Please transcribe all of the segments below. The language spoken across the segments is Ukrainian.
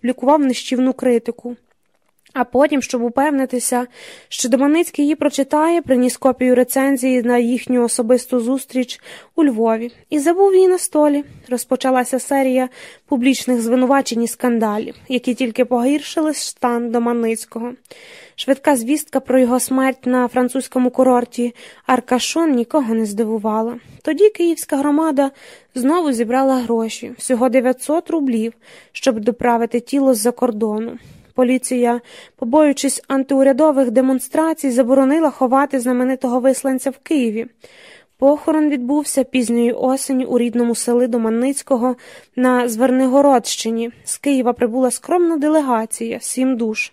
публікував нищівну критику. А потім, щоб упевнитися, що Доманицький її прочитає, приніс копію рецензії на їхню особисту зустріч у Львові і забув її на столі. Розпочалася серія публічних звинувачень і скандалів, які тільки погіршили стан Доманицького. Швидка звістка про його смерть на французькому курорті Аркашон нікого не здивувала. Тоді київська громада знову зібрала гроші всього 900 рублів, щоб доправити тіло з-за кордону. Поліція, побоюючись антиурядових демонстрацій, заборонила ховати знаменитого висланця в Києві. Похорон відбувся пізньої осені у рідному селі Доманницького на Звернигородщині. З Києва прибула скромна делегація, сім душ.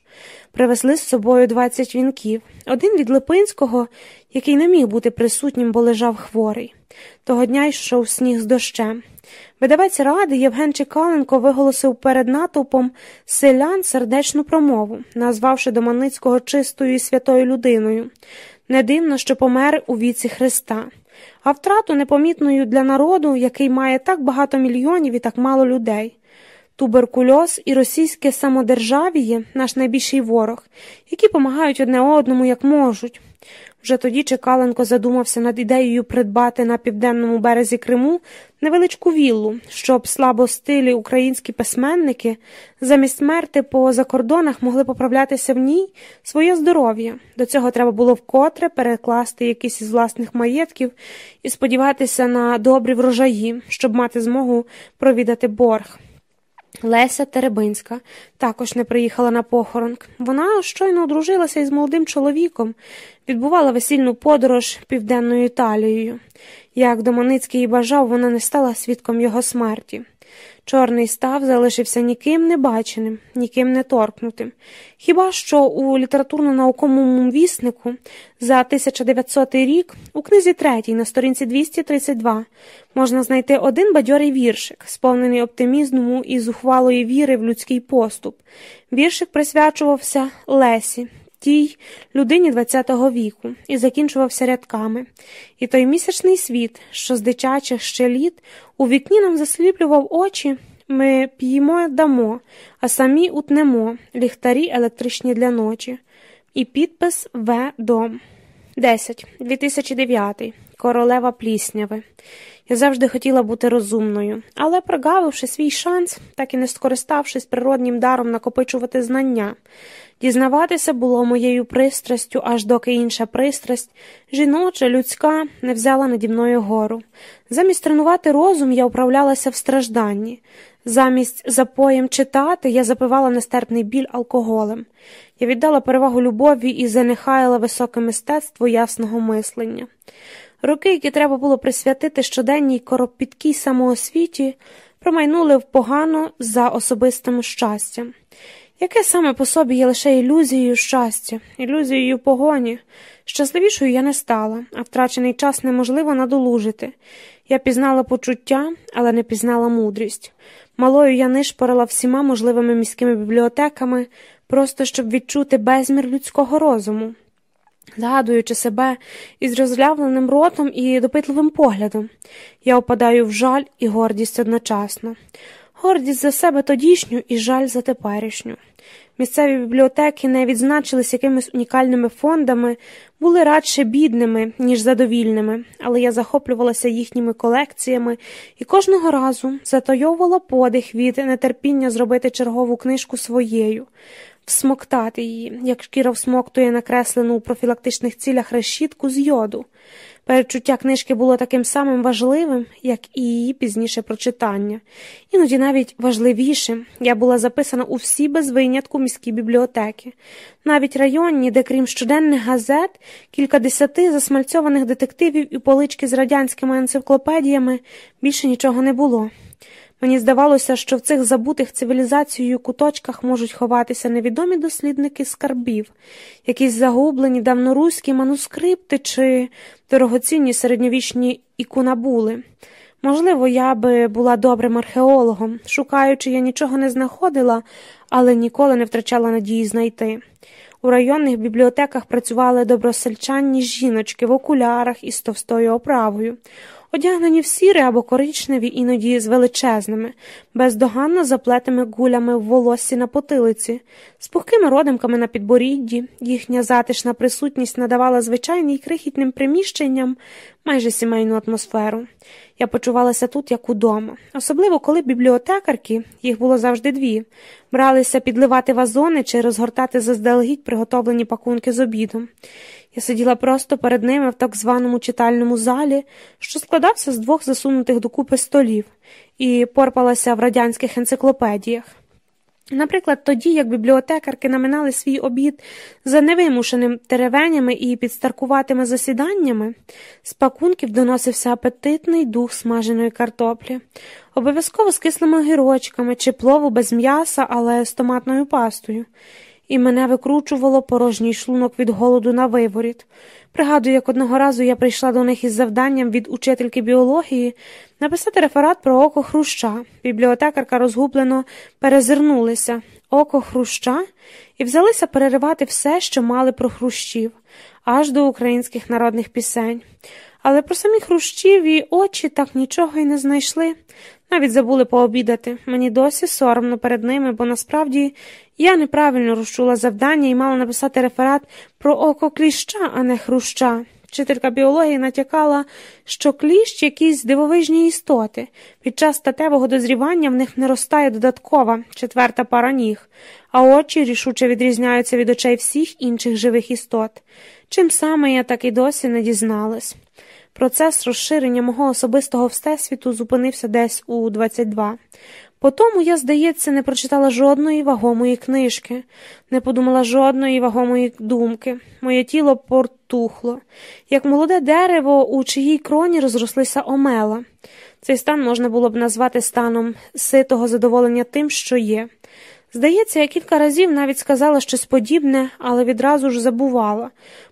Привезли з собою 20 вінків. Один від Липинського, який не міг бути присутнім, бо лежав хворий. Того дня йшов сніг з дощем. Видавець ради Євген Чекаленко виголосив перед натовпом селян сердечну промову, назвавши Доманицького чистою і святою людиною. Не дивно, що помер у віці Христа, а втрату непомітною для народу, який має так багато мільйонів і так мало людей. Туберкульоз і російське самодержавіє наш найбільший ворог, які помагають одне одному як можуть. Вже тоді Чекаленко задумався над ідеєю придбати на південному березі Криму невеличку віллу, щоб слабостилі українські письменники замість смерти по закордонах могли поправлятися в ній своє здоров'я. До цього треба було вкотре перекласти якийсь із власних маєтків і сподіватися на добрі врожаї, щоб мати змогу провідати борг. Леся Теребинська також не приїхала на похорон. Вона щойно одружилася із молодим чоловіком, відбувала весільну подорож південною Італією. Як Доманицький і бажав, вона не стала свідком його смерті. Чорний став залишився ніким не баченим, ніким не торкнутим. Хіба що у літературно-науковому віснику за 1900 рік у книзі третій на сторінці 232 можна знайти один бадьорий віршик, сповнений оптимізму і зухвалої віри в людський поступ. Віршик присвячувався Лесі, тій людині ХХ віку, і закінчувався рядками. І той місячний світ, що з дитячих ще літ у вікні нам засліплював очі. Ми п'ємо дамо, а самі утнемо ліхтарі електричні для ночі. І підпис В. Дом. 10. 2009. Королева Плісняви. Я завжди хотіла бути розумною, але, прогавивши свій шанс, так і не скориставшись природнім даром накопичувати знання, дізнаватися було моєю пристрастю, аж доки інша пристрасть, жіноча, людська, не взяла наді мною гору. Замість тренувати розум я управлялася в стражданні. Замість запоєм читати я запивала нестерпний біль алкоголем. Я віддала перевагу любові і занехаяла високе мистецтво ясного мислення. Роки, які треба було присвятити щоденній коропіткій самоосвіті, промайнули впогано за особистим щастям. Яке саме по собі є лише ілюзією щастя, ілюзією погоні. Щасливішою я не стала, а втрачений час неможливо надолужити. Я пізнала почуття, але не пізнала мудрість. Малою я нишпорила всіма можливими міськими бібліотеками, просто щоб відчути безмір людського розуму. Згадуючи себе із розлявленим ротом і допитливим поглядом, я опадаю в жаль і гордість одночасно, гордість за себе тодішню і жаль за теперішню. Місцеві бібліотеки не відзначились якимись унікальними фондами, були радше бідними, ніж задовільними, але я захоплювалася їхніми колекціями і кожного разу затойовувала подих від нетерпіння зробити чергову книжку своєю всмоктати її, як шкіра всмоктує накреслену у профілактичних цілях решітку з йоду. Перечуття книжки було таким самим важливим, як і її пізніше прочитання, іноді навіть важливішим я була записана у всі без винятку міські бібліотеки, навіть районні, де, крім щоденних газет, кілька десяти засмальцьованих детективів і полички з радянськими енциклопедіями більше нічого не було. Мені здавалося, що в цих забутих цивілізацією куточках можуть ховатися невідомі дослідники скарбів, якісь загублені давноруські манускрипти чи дорогоцінні середньовічні ікунабули. Можливо, я би була добрим археологом, шукаючи, я нічого не знаходила, але ніколи не втрачала надії знайти. У районних бібліотеках працювали добросельчанні жіночки в окулярах із товстою оправою. Одягнені в сіри або коричневі, іноді з величезними, бездоганно заплетими гулями в волоссі на потилиці, з пухкими родимками на підборідді, їхня затишна присутність надавала звичайній крихітним приміщенням майже сімейну атмосферу. Я почувалася тут, як удома, особливо коли бібліотекарки, їх було завжди дві, бралися підливати вазони чи розгортати заздалегідь приготовлені пакунки з обідом. Я сиділа просто перед ними в так званому читальному залі, що складався з двох засунутих докупи столів, і порпалася в радянських енциклопедіях. Наприклад, тоді, як бібліотекарки наминали свій обід за невимушеним теревенями і підстаркуватими засіданнями, з пакунків доносився апетитний дух смаженої картоплі, обов'язково з кислими огірочками чи плову без м'яса, але з томатною пастою і мене викручувало порожній шлунок від голоду на виворіт. Пригадую, як одного разу я прийшла до них із завданням від учительки біології написати реферат про око хруща. Бібліотекарка розгублено перезирнулися око хруща і взялися переривати все, що мали про хрущів, аж до українських народних пісень. Але про самі хрущіві очі так нічого й не знайшли. Навіть забули пообідати. Мені досі соромно перед ними, бо насправді я неправильно розчула завдання і мала написати реферат про око кліща, а не хруща. Вчителька біології натякала, що кліщ якісь дивовижні істоти. Під час статевого дозрівання в них не ростає додаткова четверта пара ніг, а очі рішуче відрізняються від очей всіх інших живих істот. Чим саме я так і досі не дізналась. Процес розширення мого особистого всесвіту зупинився десь у 22. Потому я, здається, не прочитала жодної вагомої книжки, не подумала жодної вагомої думки. Моє тіло портухло, як молоде дерево, у чиїй кроні розрослися омела. Цей стан можна було б назвати станом ситого задоволення тим, що є. Здається, я кілька разів навіть сказала щось подібне, але відразу ж забувала,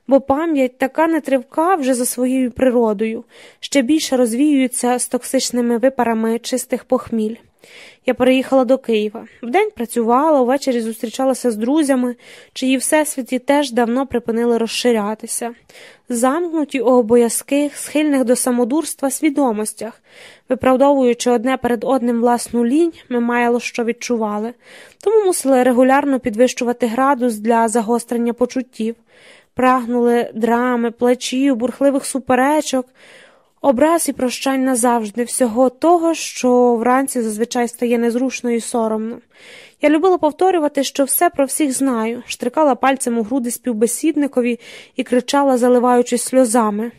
бо пам'ять така нетривка вже за своєю природою, ще більше розвіюється з токсичними випарами чистих похміль. Я переїхала до Києва. Вдень працювала, ввечері зустрічалася з друзями, чиї всесвіті теж давно припинили розширятися, замкнуті у обов'язких, схильних до самодурства свідомостях, виправдовуючи одне перед одним власну лінь, ми мало що відчували, тому мусили регулярно підвищувати градус для загострення почуттів, прагнули драми, плачів, бурхливих суперечок образ і прощань назавжди, всього того, що вранці зазвичай стає незручно і соромно. Я любила повторювати, що все про всіх знаю, штрикала пальцем у груди співбесідникові і кричала, заливаючись сльозами.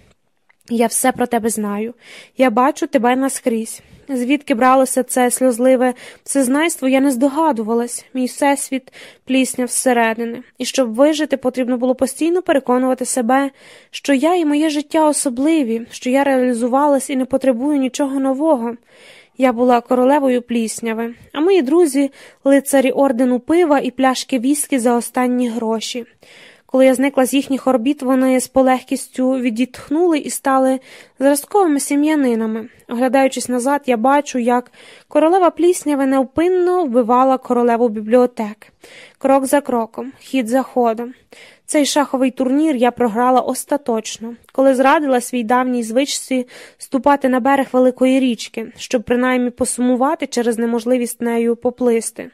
Я все про тебе знаю. Я бачу тебе наскрізь. Звідки бралося це сльозливе всезнайство, я не здогадувалась, мій всесвіт плісняв зсередини, і щоб вижити, потрібно було постійно переконувати себе, що я і моє життя особливі, що я реалізувалась і не потребую нічого нового. Я була королевою плісняви, а мої друзі лицарі ордену пива і пляшки віскі за останні гроші. Коли я зникла з їхніх орбіт, вони з полегкістю відітхнули і стали зразковими сім'янинами. Оглядаючись назад, я бачу, як королева плісняви невпинно вбивала королеву бібліотек, крок за кроком, хід за ходом. Цей шаховий турнір я програла остаточно, коли зрадила свій давній звичці ступати на берег великої річки, щоб принаймні посумувати через неможливість нею поплисти.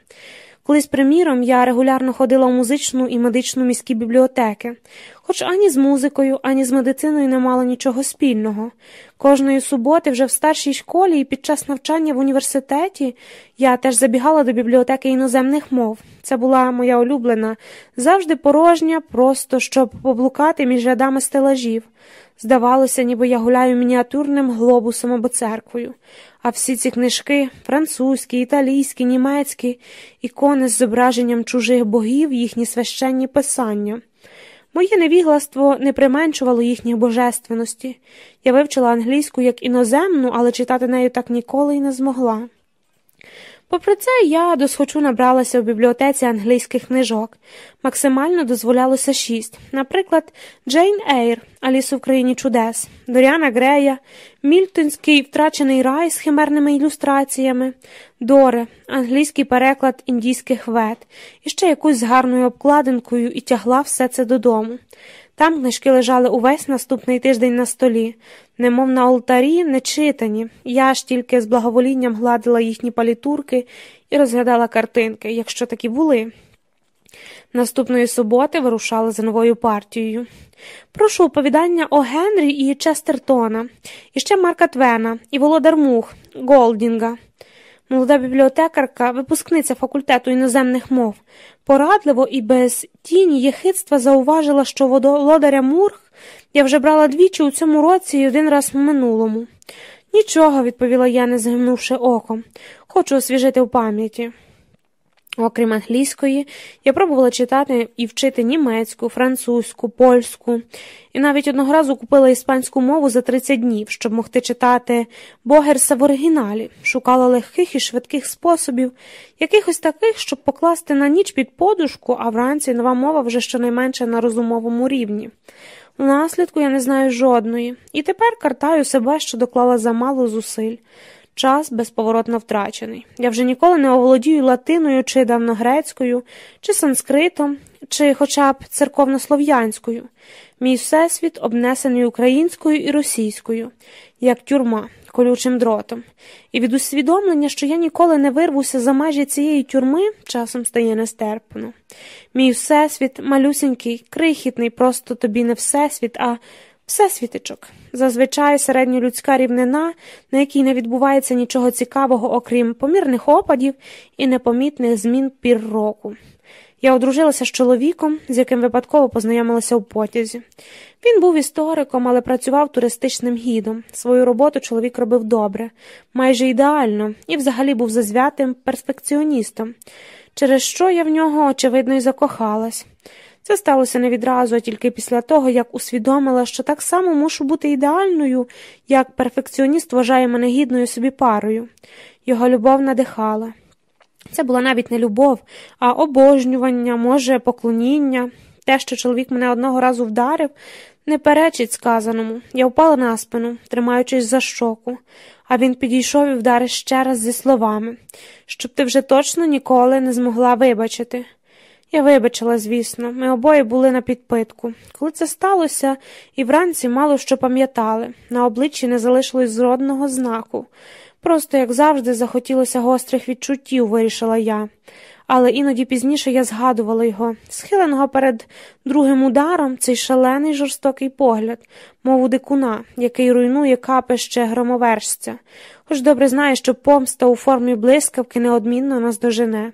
Колись, приміром, я регулярно ходила в музичну і медичну міські бібліотеки, хоч ані з музикою, ані з медициною не мала нічого спільного. Кожної суботи, вже в старшій школі і під час навчання в університеті я теж забігала до бібліотеки іноземних мов. Це була моя улюблена, завжди порожня, просто щоб поблукати між рядами стелажів. Здавалося, ніби я гуляю мініатюрним глобусом або церквою, а всі ці книжки французькі, італійські, німецькі, ікони з зображенням чужих богів, їхні священні писання. Моє невігластво не применшувало їхніх божественності. Я вивчила англійську як іноземну, але читати нею так ніколи й не змогла. Попри це, я досхочу набралася в бібліотеці англійських книжок. Максимально дозволялося шість. Наприклад, Джейн Ейр, Аліс в країні чудес, Доріана Грея, Мільтонський втрачений рай з химерними ілюстраціями, Доре, англійський переклад індійських вет, і ще якусь з гарною обкладинкою і тягла все це додому. Там книжки лежали увесь наступний тиждень на столі, немов на алтарі, не читані. Я ж тільки з благоволінням гладила їхні палітурки і розглядала картинки, якщо такі були. Наступної суботи вирушали за новою партією. Прошу оповідання о Генрі і Честертона, і ще Марка Твена, і Володар Мух, Голдінга. Молода бібліотекарка, випускниця факультету іноземних мов, порадливо і без тіні єхидства зауважила, що володаря Мурх я вже брала двічі у цьому році і один раз в минулому. Нічого, відповіла я, не згимнувши оком. Хочу освіжити в пам'яті. Окрім англійської, я пробувала читати і вчити німецьку, французьку, польську, і навіть одного разу купила іспанську мову за 30 днів, щоб могти читати Богерса в оригіналі, шукала легких і швидких способів, якихось таких, щоб покласти на ніч під подушку, а вранці нова мова вже щонайменше на розумовому рівні. Наслідку я не знаю жодної, і тепер картаю себе, що доклала замало зусиль. Час безповоротно втрачений. Я вже ніколи не оволодію латиною чи давногрецькою, чи санскритом, чи хоча б церковнослов'янською. Мій всесвіт обнесений українською і російською, як тюрма, колючим дротом, і від усвідомлення, що я ніколи не вирвуся за межі цієї тюрми, часом стає нестерпно. Мій всесвіт малюсенький, крихітний, просто тобі не всесвіт, а всесвітичок. Зазвичай середньолюдська рівнина, на якій не відбувається нічого цікавого, окрім помірних опадів і непомітних змін пір року. Я одружилася з чоловіком, з яким випадково познайомилася у потязі. Він був істориком, але працював туристичним гідом. Свою роботу чоловік робив добре, майже ідеально, і взагалі був зазвятим перфекціоністом, через що я в нього, очевидно, і закохалась. Це сталося не відразу, а тільки після того, як усвідомила, що так само мушу бути ідеальною, як перфекціоніст вважає мене гідною собі парою. Його любов надихала. Це була навіть не любов, а обожнювання, може, поклоніння. Те, що чоловік мене одного разу вдарив, не перечить сказаному. Я впала на спину, тримаючись за щоку, а він підійшов і вдарив ще раз зі словами, щоб ти вже точно ніколи не змогла вибачити. Я вибачила, звісно, ми обоє були на підпитку. Коли це сталося, і вранці мало що пам'ятали, на обличчі не залишилось жодного знаку. Просто, як завжди, захотілося гострих відчуттів, вирішила я. Але іноді пізніше я згадувала його, схиленого перед другим ударом цей шалений жорстокий погляд, мов у дикуна, який руйнує капище громовершця, хоч добре знає, що помста у формі блискавки неодмінно нас дожене.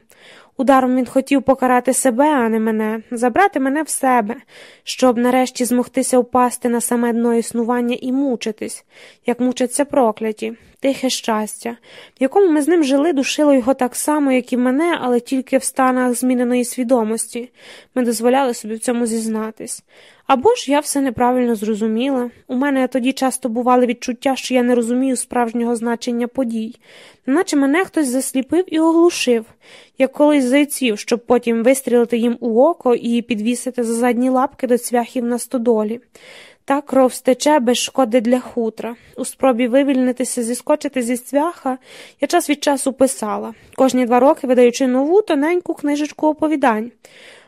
Ударом він хотів покарати себе, а не мене, забрати мене в себе, щоб нарешті змогтися впасти на саме дно існування і мучитись, як мучаться прокляті, тихе щастя, в якому ми з ним жили, душило його так само, як і мене, але тільки в станах зміненої свідомості. Ми дозволяли собі в цьому зізнатись. Або ж я все неправильно зрозуміла. У мене тоді часто бували відчуття, що я не розумію справжнього значення подій, наче мене хтось засліпив і оглушив, як колись зайців, щоб потім вистрілити їм у око і підвісити за задні лапки до цвяхів на стодолі. Та кров стече без шкоди для хутра. У спробі вивільнитися, зіскочити зі цвяха, я час від часу писала, кожні два роки видаючи нову тоненьку книжечку оповідань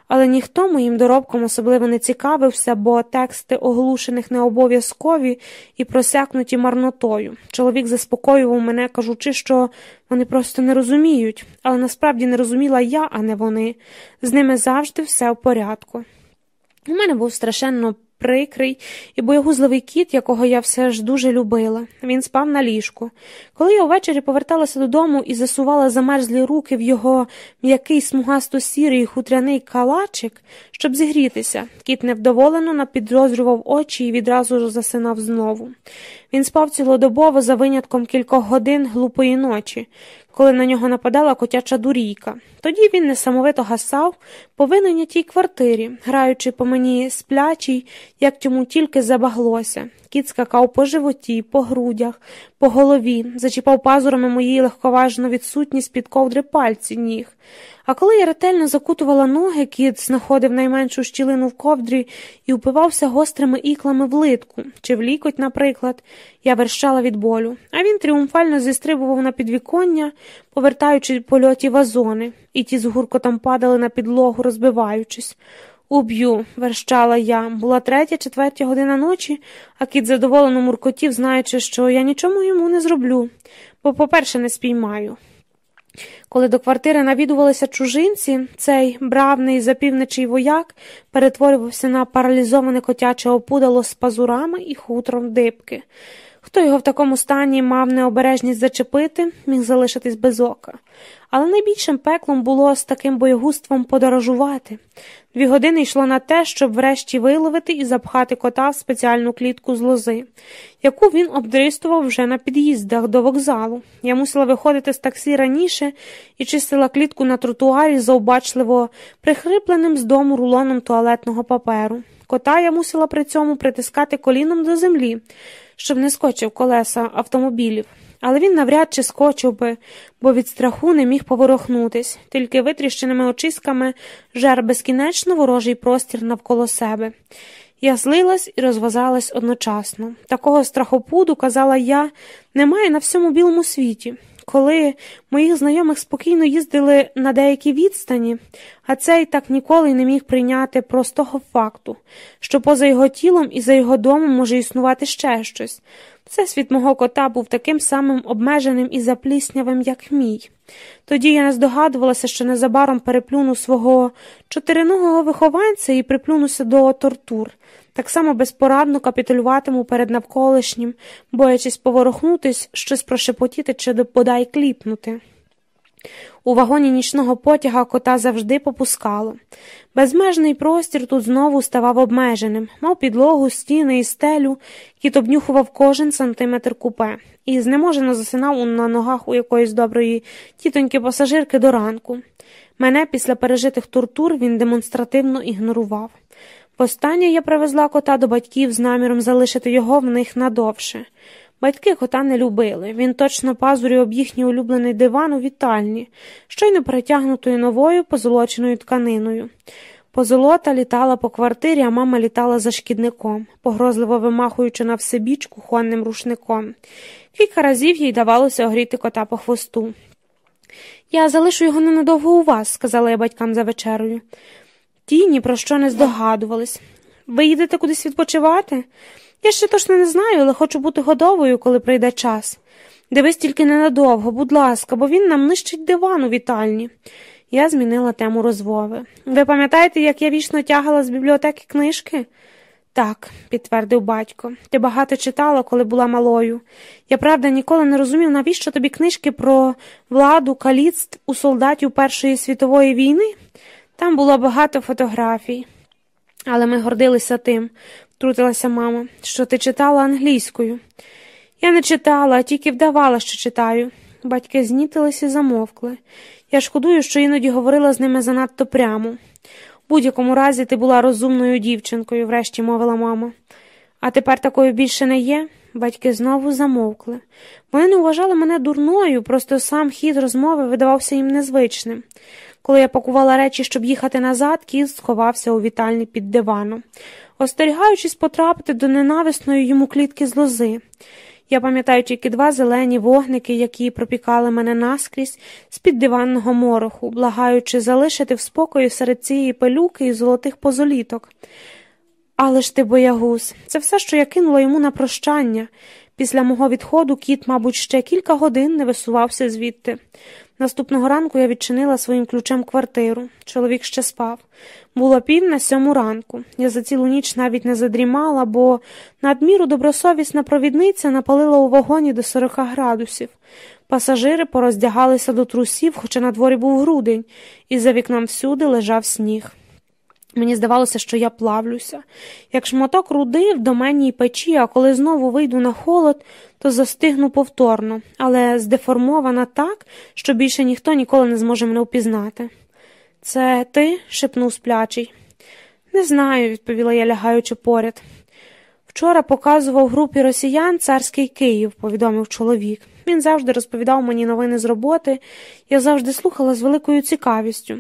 але ніхто моїм доробком особливо не цікавився, бо тексти оглушених не обов'язкові і просякнуті марнотою. Чоловік заспокоював мене, кажучи, що вони просто не розуміють, але насправді не розуміла я, а не вони. З ними завжди все в порядку. У мене був страшенно прикрий і боягузливий кіт, якого я все ж дуже любила. Він спав на ліжку. Коли я увечері поверталася додому і засувала замерзлі руки в його м'який смугасто сірий хутряний калачик, щоб зігрітися, кіт невдоволено напідрозрював очі і відразу засинав знову. Він спав цілодобово за винятком кількох годин глупої ночі, коли на нього нападала котяча дурійка. Тоді він несамовито гасав по тій квартирі, граючи по мені сплячий, як йому тільки забаглося. Кіт скакав по животі, по грудях, по голові, зачіпав пазурами мої легковажно відсутність під ковдри пальці ніг. А коли я ретельно закутувала ноги, кіт знаходив найменшу щілину в ковдрі і упивався гострими іклами в литку чи в лікоть, наприклад, я верщала від болю, а він тріумфально зістрибував на підвіконня, повертаючи польоті вазони, і ті з гуркотом падали на підлогу, розбиваючись. Уб'ю, верщала я. Була третя, четвертя година ночі, а кіт задоволено муркотів, знаючи, що я нічому йому не зроблю, бо, по-перше, не спіймаю. Коли до квартири навідувалися чужинці, цей бравний запівничий вояк перетворювався на паралізоване котяче опудало з пазурами і хутром дибки. Хто його в такому стані мав необережність зачепити, міг залишитись без ока. Але найбільшим пеклом було з таким боєгуством подорожувати. Дві години йшло на те, щоб врешті виловити і запхати кота в спеціальну клітку з лози, яку він обдристував вже на під'їздах до вокзалу. Я мусила виходити з таксі раніше і чистила клітку на тротуарі заобачливо прихрипленим з дому рулоном туалетного паперу. Кота я мусила при цьому притискати коліном до землі, щоб не скочив колеса автомобілів але він навряд чи скочив би, бо від страху не міг поворохнутись, тільки витріщеними очиськами жар безкінечно ворожий простір навколо себе. Я злилась і розвазалась одночасно. Такого страхопуду, казала я, немає на всьому білому світі. Коли моїх знайомих спокійно їздили на деякі відстані, а цей так ніколи не міг прийняти простого факту, що поза його тілом і за його домом може існувати ще щось. Всесвіт мого кота був таким самим обмеженим і запліснявим, як мій. Тоді я не здогадувалася, що незабаром переплюну свого чотириногого вихованця і приплюнуся до тортур. Так само безпорадно капітулюватиму перед навколишнім, боячись поворухнутись, щось прошепотіти чи бодай кліпнути. У вагоні нічного потяга кота завжди попускало. Безмежний простір тут знову ставав обмеженим, мав підлогу, стіни і стелю, кіт обнюхував кожен сантиметр купе і знеможено засинав на ногах у якоїсь доброї тітоньки пасажирки до ранку. Мене після пережитих тортур він демонстративно ігнорував. Востаннє я привезла кота до батьків з наміром залишити його в них надовше. Батьки кота не любили. Він точно пазурів їхній улюблений диван у вітальні, щойно перетягнутою новою позолоченою тканиною. Позолота літала по квартирі, а мама літала за шкідником, погрозливо вимахуючи на всебіч кухонним рушником. Кілька разів їй давалося огріти кота по хвосту. Я залишу його ненадовго у вас, сказала я батькам за вечерою. Ті ні про що не здогадувались. Ви їдете кудись відпочивати? Я ще точно не знаю, але хочу бути годовою, коли прийде час. Дивись тільки ненадовго, будь ласка, бо він нам нищить диван у вітальні. Я змінила тему розмови. Ви пам'ятаєте, як я вічно тягала з бібліотеки книжки? Так, підтвердив батько. Ти багато читала, коли була малою. Я правда ніколи не розумів, навіщо тобі книжки про владу, каліцтв у солдатів Першої світової війни. Там було багато фотографій. Але ми гордилися тим, втрутилася мама, що ти читала англійською. Я не читала, а тільки вдавала, що читаю. Батьки знітились і замовкли. Я шкодую, що іноді говорила з ними занадто прямо. У будь-якому разі ти була розумною дівчинкою, врешті мовила мама. А тепер такою більше не є. Батьки знову замовкли. Вони не вважали мене дурною, просто сам хід розмови видавався їм незвичним. Коли я пакувала речі, щоб їхати назад, кіт сховався у вітальні під диваном, остерігаючись потрапити до ненависної йому клітки з лози. Я пам'ятаю тільки два зелені вогники, які пропікали мене наскрізь з під диванного мороху, благаючи залишити в спокої серед цієї пилюки і золотих позоліток. Але ж ти, боягуз, це все, що я кинула йому на прощання. Після мого відходу кіт, мабуть, ще кілька годин не висувався звідти. Наступного ранку я відчинила своїм ключем квартиру. Чоловік ще спав. Було пів на сьому ранку. Я за цілу ніч навіть не задрімала, бо надміру добросовісна провідниця напалила у вагоні до 40 градусів. Пасажири пороздягалися до трусів, хоча на дворі був грудень, і за вікном всюди лежав сніг. Мені здавалося, що я плавлюся, як шматок руди в доменній печі, а коли знову вийду на холод, то застигну повторно, але здеформована так, що більше ніхто ніколи не зможе мене впізнати. Це ти? шепнув сплячий. Не знаю, відповіла я, лягаючи поряд. Вчора показував групі росіян царський Київ, повідомив чоловік. Він завжди розповідав мені новини з роботи, я завжди слухала з великою цікавістю.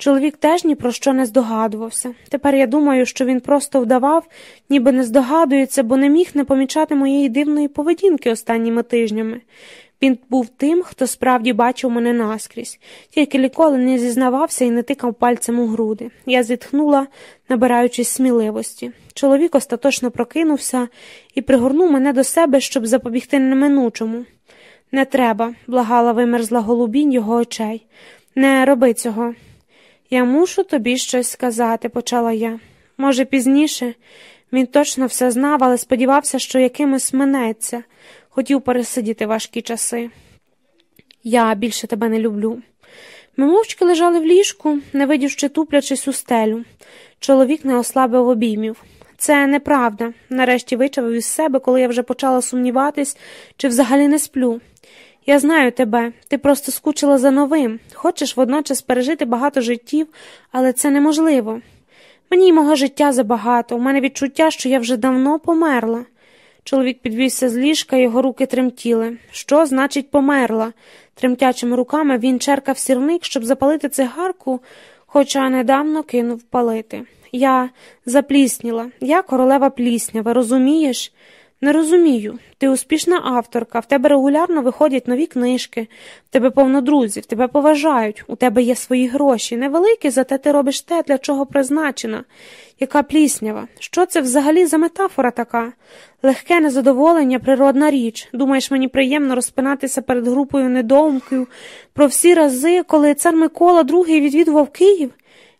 Чоловік теж ні про що не здогадувався. Тепер я думаю, що він просто вдавав, ніби не здогадується, бо не міг не помічати моєї дивної поведінки останніми тижнями. Він був тим, хто справді бачив мене наскрізь, тільки ніколи не зізнавався і не тикав пальцем у груди. Я зітхнула, набираючись сміливості. Чоловік остаточно прокинувся і пригорнув мене до себе, щоб запобігти неминучому. Не треба, благала вимерзла голубінь його очей. Не роби цього. Я мушу тобі щось сказати, почала я. Може, пізніше. Він точно все знав, але сподівався, що якимось минеться, хотів пересидіти важкі часи. Я більше тебе не люблю. Ми мовчки лежали в ліжку, не видівши туплячись у стелю. Чоловік не ослабив обіймів. Це неправда, нарешті вичавив із себе, коли я вже почала сумніватись, чи взагалі не сплю. Я знаю тебе, ти просто скучила за новим, хочеш водночас пережити багато життів, але це неможливо. Мені й мого життя забагато, у мене відчуття, що я вже давно померла. Чоловік підвівся з ліжка, його руки тремтіли. Що значить померла? Тремтячими руками він черкав сірник, щоб запалити цигарку, хоча недавно кинув палити. Я заплісніла, я королева пліснява, розумієш? Не розумію. Ти успішна авторка, в тебе регулярно виходять нові книжки, в тебе повно друзів, тебе поважають, у тебе є свої гроші, невеликі, зате ти робиш те, для чого призначена. Яка пліснява? Що це взагалі за метафора така? Легке незадоволення, природна річ. Думаєш, мені приємно розпинатися перед групою недоумків про всі рази, коли цар Микола II відвідував Київ?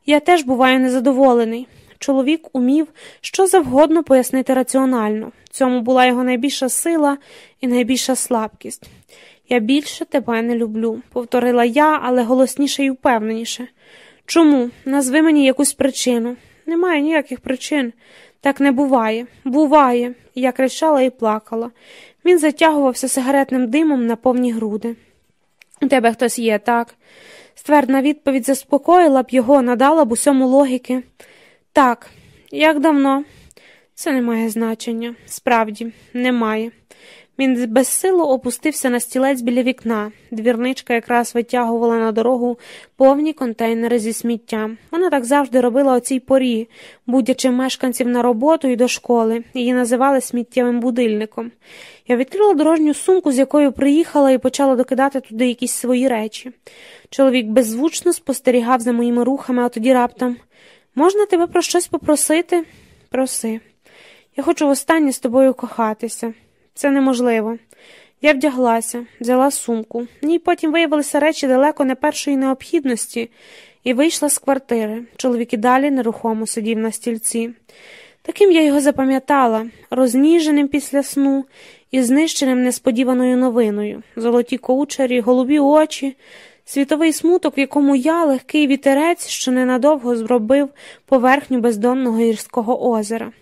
Я теж буваю незадоволений. Чоловік умів що завгодно пояснити раціонально. В цьому була його найбільша сила і найбільша слабкість. Я більше тебе не люблю, повторила я, але голосніше і впевненіше. Чому? Назви мені якусь причину. Немає ніяких причин. Так не буває. Буває. Я кричала і плакала. Він затягувався сигаретним димом на повні груди. У тебе хтось є, так? Ствердна відповідь заспокоїла б його, надала б усьому логіки. Так, як давно? Це не має значення. Справді, немає. Він безсило опустився на стілець біля вікна. Двірничка якраз витягувала на дорогу повні контейнери зі сміттям. Вона так завжди робила о цій порі, будячи мешканців на роботу і до школи. Її називали сміттєвим будильником. Я відкрила дорожню сумку, з якою приїхала, і почала докидати туди якісь свої речі. Чоловік беззвучно спостерігав за моїми рухами, а тоді раптом. Можна тебе про щось попросити? Проси. Я хочу востаннє з тобою кохатися. Це неможливо. Я вдяглася, взяла сумку. В потім виявилися речі далеко не першої необхідності, і вийшла з квартири. Чоловік і далі нерухомо сидів на стільці. Таким я його запам'ятала, розніженим після сну і знищеним несподіваною новиною, золоті кучері, голубі очі, світовий смуток, в якому я, легкий вітерець, що ненадовго зробив поверхню бездонного гірського озера.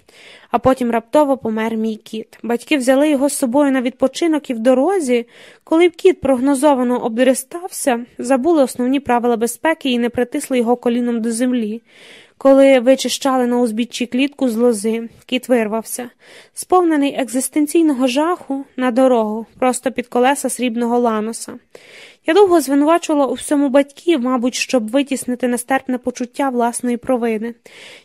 А потім раптово помер мій кіт. Батьки взяли його з собою на відпочинок і в дорозі, коли б кіт прогнозовано обдристався, забули основні правила безпеки і не притисли його коліном до землі. Коли вичищали на узбіччі клітку з лози, кіт вирвався, сповнений екзистенційного жаху на дорогу, просто під колеса срібного ланоса. Я довго звинувачувала у всьому батьків, мабуть, щоб витіснити нестерпне почуття власної провини,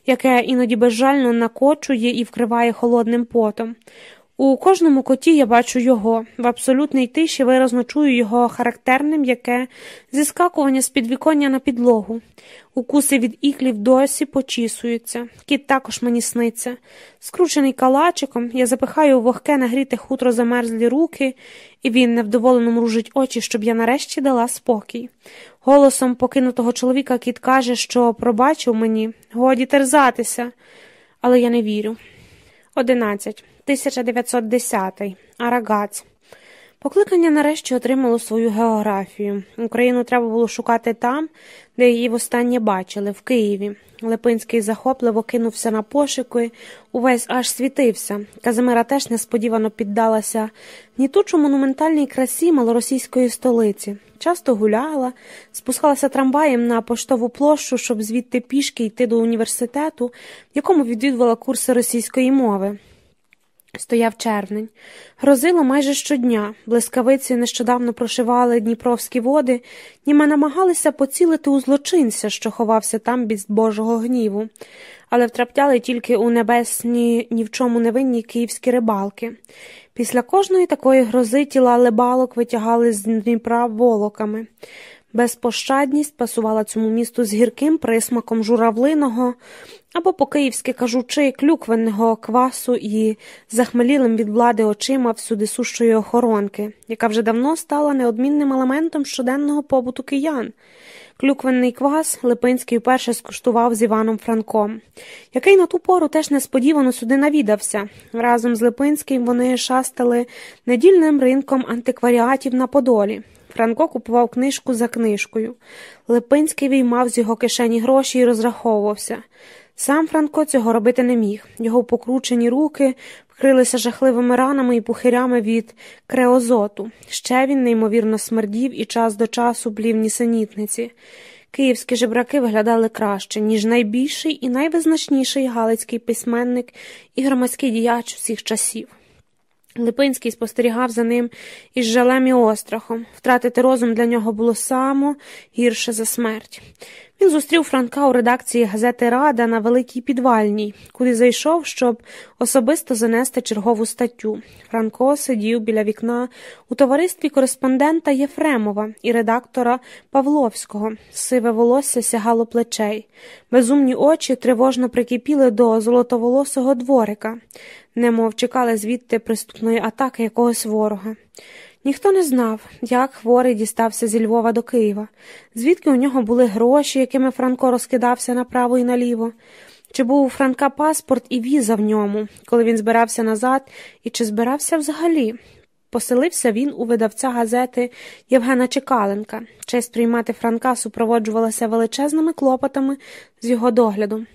яке іноді безжально накочує і вкриває холодним потом. У кожному коті я бачу його, в абсолютній тиші виразно чую його характерне м'яке зіскакування з підвіконня на підлогу. Укуси від іклів досі почісуються. Кіт також мені сниться. Скручений калачиком, я запихаю у вогке нагріте хутро замерзлі руки, і він невдоволено мружить очі, щоб я нарешті дала спокій. Голосом покинутого чоловіка кіт каже, що пробачив мені, годі терзатися, але я не вірю. Одинадцять. 1910. Арагац. Покликання нарешті отримало свою географію. Україну треба було шукати там, де її востаннє бачили, в Києві. Липинський захопливо кинувся на пошуки, увесь аж світився. Казимира теж несподівано піддалася нітучу монументальній красі малоросійської столиці. Часто гуляла, спускалася трамваєм на поштову площу, щоб звідти пішки йти до університету, в якому відвідувала курси російської мови. Стояв червнень. Грозило майже щодня. Блискавиці нещодавно прошивали дніпровські води, німе намагалися поцілити у злочинця, що ховався там від Божого гніву, але втраптяли тільки у небесні ні в чому невинні київські рибалки. Після кожної такої грози тіла лебалок витягали з Дніпра волоками. Безпощадність пасувала цьому місту з гірким присмаком журавлиного або по київськи кажучи, клюквенного квасу і захмелілим від влади очима всюди сущої охоронки, яка вже давно стала неодмінним елементом щоденного побуту киян. Клюквенний квас Липинський вперше скуштував з Іваном Франком, який на ту пору теж несподівано сюди навідався. Разом з Липинським вони шастали недільним ринком антикваріатів на Подолі. Франко купував книжку за книжкою. Липинський виймав з його кишені гроші і розраховувався. Сам Франко цього робити не міг. Його покручені руки вкрилися жахливими ранами і пухирями від креозоту. Ще він неймовірно смердів і час до часу блів нісенітниці. Київські жебраки виглядали краще, ніж найбільший і найвизначніший галицький письменник і громадський діяч всіх часів. Липинський спостерігав за ним із жалем і острахом. Втратити розум для нього було само гірше за смерть. Він зустрів Франка у редакції газети Рада на Великій Підвальній, куди зайшов, щоб особисто занести чергову статтю. Франко сидів біля вікна у товаристві кореспондента Єфремова і редактора Павловського. Сиве волосся сягало плечей. Безумні очі тривожно прикипіли до золотоволосого дворика, немов чекали звідти приступної атаки якогось ворога. Ніхто не знав, як хворий дістався зі Львова до Києва, звідки у нього були гроші, якими Франко розкидався направо і наліво, чи був у Франка паспорт і віза в ньому, коли він збирався назад, і чи збирався взагалі. Поселився він у видавця газети Євгена Чекаленка. Честь приймати Франка супроводжувалася величезними клопотами з його догляду.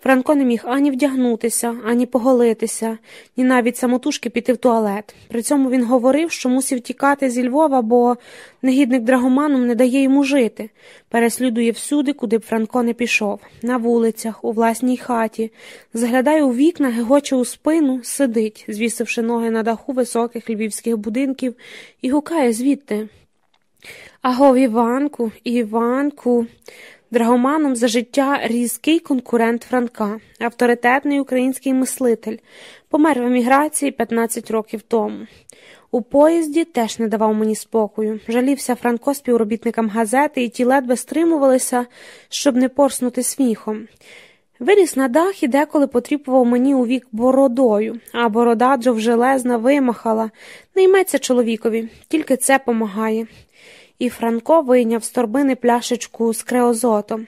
Франко не міг ані вдягнутися, ані поголитися, ні навіть самотужки піти в туалет. При цьому він говорив, що мусив тікати зі Львова, бо негідник драгоманом не дає йому жити, переслідує всюди, куди б Франко не пішов, на вулицях, у власній хаті, заглядає у вікна, гегоче у спину, сидить, звісивши ноги на даху високих львівських будинків, і гукає звідти. Агов, Іванку, Іванку. Драгоманом за життя різкий конкурент Франка, авторитетний український мислитель, помер в еміграції 15 років тому. У поїзді теж не давав мені спокою. Жалівся Франко співробітникам газети, і ті ледве стримувалися, щоб не порснути сміхом. Виліз на дах і деколи потріпував мені у вік бородою, а борода джовжелезна вимахала. Не йметься чоловікові, тільки це помагає і Франко вийняв з торбини пляшечку з креозотом,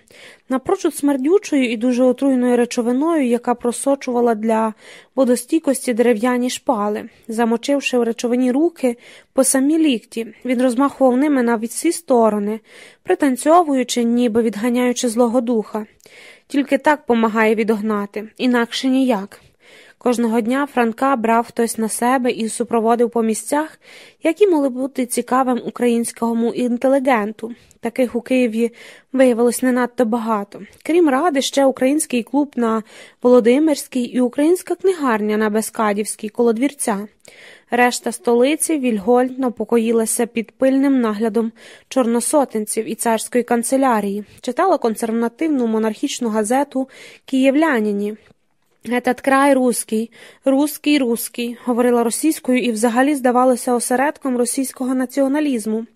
напрочуд смердючою і дуже отруйною речовиною, яка просочувала для водостійкості дерев'яні шпали. Замочивши в речовині руки по самі лікті, він розмахував ними на всі сторони, пританцьовуючи, ніби відганяючи злого духа. Тільки так помагає відогнати, інакше ніяк. Кожного дня Франка брав хтось на себе і супроводив по місцях, які могли бути цікавим українському інтелігенту. Таких у Києві виявилось не надто багато. Крім ради, ще український клуб на Володимирській і українська книгарня на Безкадівській коло двірця. Решта столиці вільгольно покоїлася під пильним наглядом чорносотенців і царської канцелярії, читала консервативну монархічну газету Київляніні. Этот край руський, руський, руський, говорила російською і взагалі здавалося осередком російського націоналізму.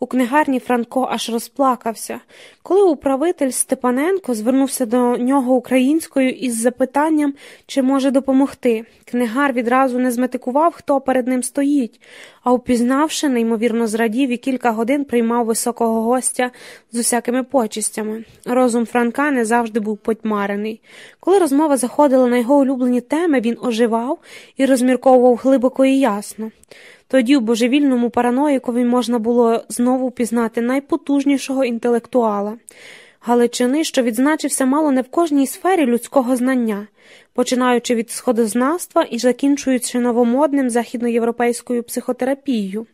У книгарні Франко аж розплакався. Коли управитель Степаненко звернувся до нього українською із запитанням, чи може допомогти. Книгар відразу не зметикував, хто перед ним стоїть, а упізнавши, неймовірно зрадів і кілька годин приймав високого гостя з усякими почистями. Розум Франка не завжди був потьмарений. Коли розмова заходила на його улюблені теми, він оживав і розмірковував глибоко і ясно. Тоді в божевільному параноїкові можна було знову пізнати найпотужнішого інтелектуала. Галичини, що відзначився мало не в кожній сфері людського знання, починаючи від сходознавства і закінчуючи новомодним західноєвропейською психотерапією.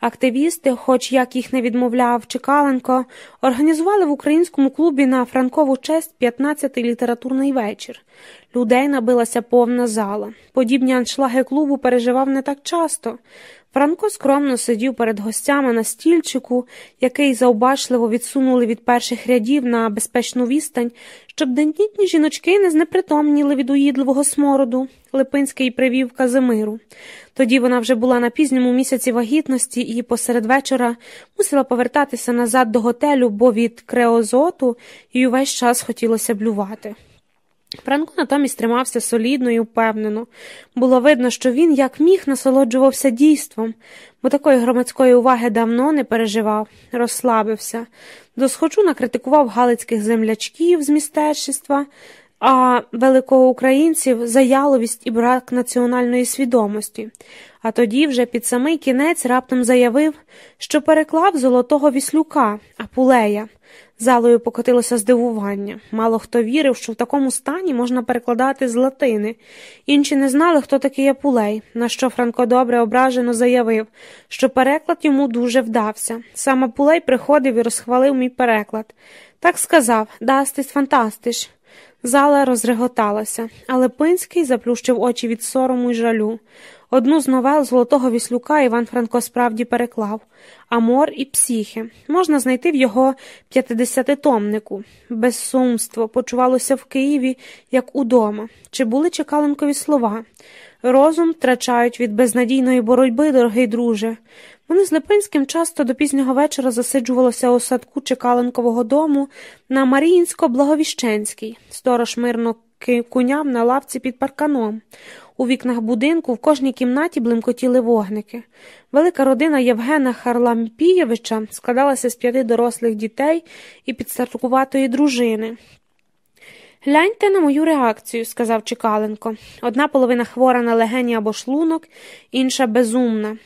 Активісти, хоч як їх не відмовляв Чекаленко, організували в українському клубі на Франкову честь 15-й літературний вечір. Людей набилася повна зала. Подібні аншлаги клубу переживав не так часто. Франко скромно сидів перед гостями на стільчику, який заобачливо відсунули від перших рядів на безпечну відстань, щоб дендітні жіночки не знепритомніли від уїдливого смороду. Липинський привів Казимиру. Тоді вона вже була на пізньому місяці вагітності і посеред вечора мусила повертатися назад до готелю, бо від креозоту їй увесь час хотілося блювати. Франко натомість тримався солідно і впевнено. Було видно, що він, як міг, насолоджувався дійством, бо такої громадської уваги давно не переживав, розслабився. Досхочу накритикував галицьких землячків з містечства, а великоукраїнців за яловість і брак національної свідомості. А тоді вже під самий кінець раптом заявив, що переклав золотого віслюка, Апулея. Залою покотилося здивування. Мало хто вірив, що в такому стані можна перекладати з латини. Інші не знали, хто такий Апулей, на що Франко добре ображено заявив, що переклад йому дуже вдався. Сам Апулей приходив і розхвалив мій переклад. Так сказав Дастис фантастиш. Зала розреготалася, але Пинський заплющив очі від сорому й жалю. Одну з новел Золотого Віслюка Іван Франко справді переклав Амор і психи. Можна знайти в його п'ятидесятитомнику. Безсумство почувалося в Києві, як удома. Чи були чекаленкові слова? Розум втрачають від безнадійної боротьби, дорогий друже. Вони з Липинським часто до пізнього вечора засиджувалися у садку Чекаленкового дому на Маріїнсько-Благовіщенській. Сторож мирно куняв на лавці під парканом. У вікнах будинку в кожній кімнаті блимкотіли вогники. Велика родина Євгена Харлампієвича складалася з п'яти дорослих дітей і підстаркуватої дружини. Гляньте на мою реакцію, сказав Чекаленко. Одна половина хвора на легені або шлунок, інша безумна.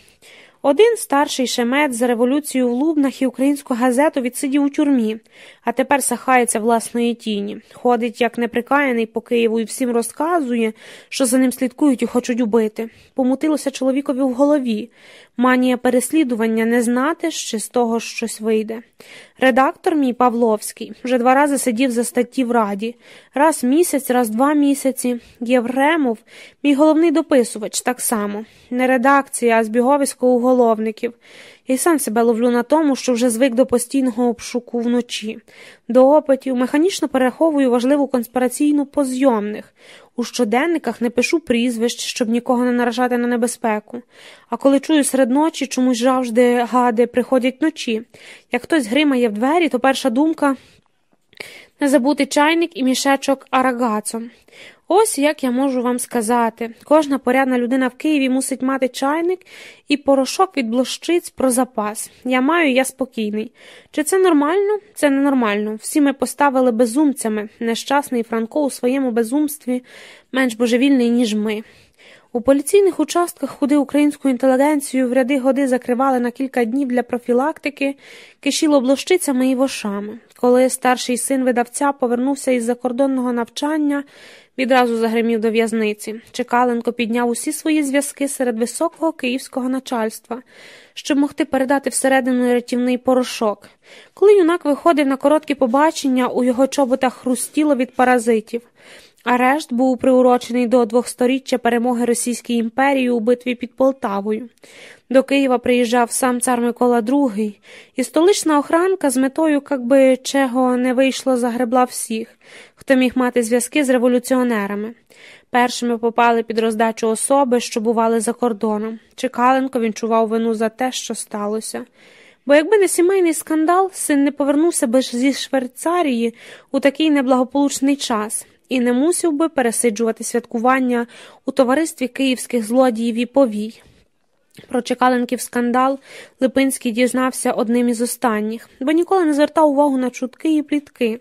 Один старший шемет за революцію в Лубнах і українську газету відсидів у тюрмі, а тепер сахається власної тіні. Ходить, як неприкаяний по Києву, і всім розказує, що за ним слідкують і хочуть убити. Помутилося чоловікові в голові. Манія переслідування не знати, що з того щось вийде. Редактор мій Павловський вже два рази сидів за статті в раді, раз місяць, раз два місяці. Євремов, мій головний дописувач, так само. Не редакція, а збіговисько уголовників. Я сам себе ловлю на тому, що вже звик до постійного обшуку вночі, до опитів, механічно переховую важливу конспіраційну по зйомних. У щоденниках не пишу прізвищ, щоб нікого не наражати на небезпеку. А коли чую серед ночі, чомусь завжди гади приходять вночі. Як хтось гримає в двері, то перша думка не забути чайник і мішечок арагацо. Ось як я можу вам сказати. Кожна порядна людина в Києві мусить мати чайник і порошок від блощиць про запас. Я маю, я спокійний. Чи це нормально? Це ненормально. Всі ми поставили безумцями. Нещасний Франко у своєму безумстві менш божевільний, ніж ми. У поліційних участках худи українську інтелігенцію в ряди годи закривали на кілька днів для профілактики, кишіло блощицями і вошами. Коли старший син видавця повернувся із закордонного навчання, відразу загримів до в'язниці. Чекаленко підняв усі свої зв'язки серед високого київського начальства, щоб могти передати всередину рятівний порошок. Коли юнак виходив на короткі побачення, у його чоботах хрустіло від паразитів. Арешт був приурочений до двохсторіччя перемоги Російської імперії у битві під Полтавою. До Києва приїжджав сам цар Микола II, і столична охранка з метою, як би чого не вийшло, загребла всіх, хто міг мати зв'язки з революціонерами. Першими попали під роздачу особи, що бували за кордоном. Чекаленко відчував вину за те, що сталося. Бо якби не сімейний скандал, син не повернувся би зі Швейцарії у такий неблагополучний час і не мусив би пересиджувати святкування у товаристві київських злодіїв і повій. Про Чекаленків скандал Липинський дізнався одним із останніх, бо ніколи не звертав увагу на чутки і плітки.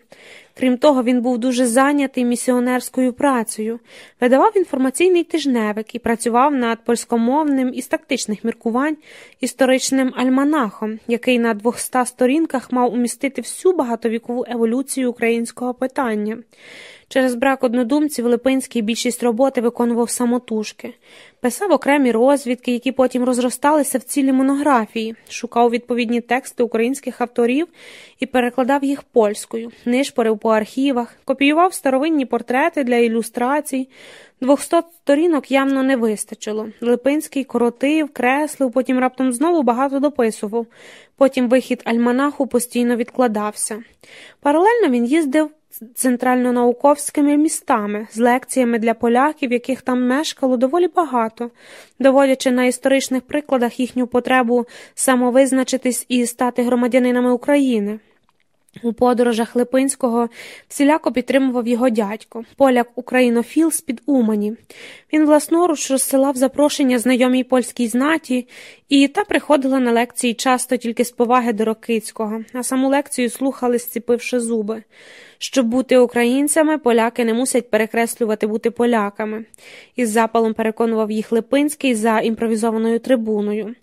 Крім того, він був дуже зайнятий місіонерською працею, видавав інформаційний тижневик і працював над польськомовним із тактичних міркувань історичним альманахом, який на 200 сторінках мав умістити всю багатовікову еволюцію українського питання. Через брак однодумців Липинський більшість роботи виконував самотужки, писав окремі розвідки, які потім розросталися в цілі монографії, шукав відповідні тексти українських авторів і перекладав їх польською, нишпорив по архівах, копіював старовинні портрети для ілюстрацій. Двохсот сторінок явно не вистачило. Липинський коротив, креслив, потім раптом знову багато дописував. Потім вихід альманаху постійно відкладався. Паралельно він їздив центрально-науковськими містами з лекціями для поляків, яких там мешкало доволі багато, доводячи на історичних прикладах їхню потребу самовизначитись і стати громадянинами України. У подорожах Липинського всіляко підтримував його дядько, поляк українофіл з під Умані. Він власноруч розсилав запрошення знайомій польській знаті, і та приходила на лекції часто тільки з поваги до Рокицького, а саму лекцію слухали, зціпивши зуби. Щоб бути українцями, поляки не мусять перекреслювати бути поляками, із запалом переконував їх Липинський за імпровізованою трибуною.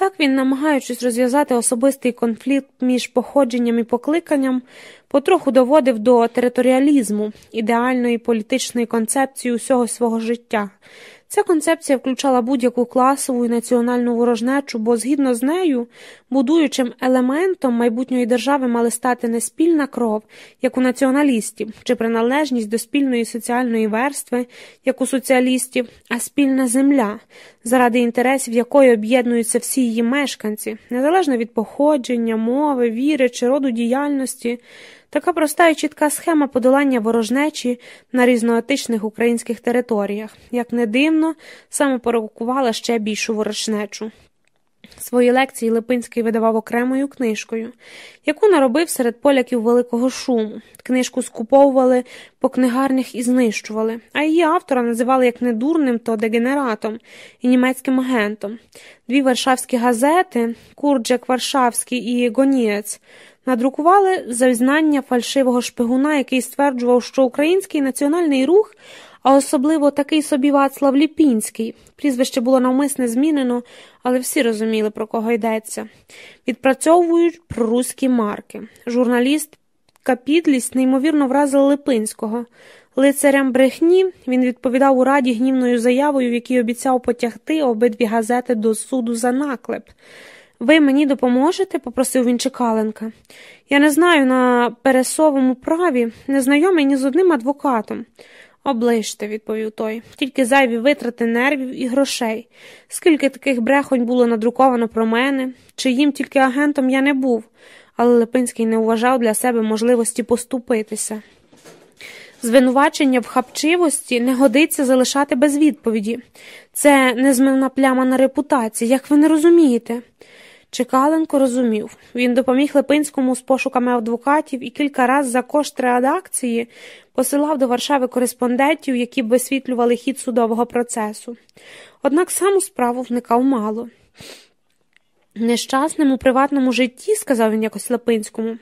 Так він, намагаючись розв'язати особистий конфлікт між походженням і покликанням, потроху доводив до територіалізму, ідеальної політичної концепції усього свого життя. Ця концепція включала будь-яку класову і національну ворожнечу, бо, згідно з нею, будуючим елементом майбутньої держави мали стати не спільна кров, як у націоналістів, чи приналежність до спільної соціальної верстви, як у соціалістів, а спільна земля, заради інтересів якої об'єднуються всі її мешканці, незалежно від походження, мови, віри чи роду діяльності. Така проста і чітка схема подолання ворожнечі на різноетичних українських територіях, як не дивно, саме порокувала ще більшу ворожнечу. Свої лекції Липинський видавав окремою книжкою, яку наробив серед поляків великого шуму. Книжку скуповували по книгарнях і знищували, а її автора називали як не дурним, то дегенератом і німецьким агентом. Дві варшавські газети Курджак Варшавський і Гонієць надрукували зазнання фальшивого шпигуна, який стверджував, що український національний рух, а особливо такий собі Вацлав Ліпінський, прізвище було навмисне змінено, але всі розуміли, про кого йдеться. Відпрацьовують проруські марки. Журналіст Капідлість неймовірно вразив Липинського. Лицарям брехні він відповідав у раді гнівною заявою, в якій обіцяв потягти обидві газети до суду за наклеп. Ви мені допоможете? попросив він Чекаленка. Я не знаю на пересовому праві, не знайомий ні з одним адвокатом. Оближте, відповів той, тільки зайві витрати нервів і грошей. Скільки таких брехонь було надруковано про мене, чи їм тільки агентом я не був, але Липинський не вважав для себе можливості поступитися. Звинувачення в хапчивості не годиться залишати без відповіді. Це незмивна пляма на репутації, як ви не розумієте. Чекаленко розумів. Він допоміг Липинському з пошуками адвокатів і кілька разів за кошти редакції посилав до Варшави кореспондентів, які б висвітлювали хід судового процесу. Однак сам у справу вникав мало. Нещасним у приватному житті, сказав він якось Липинському,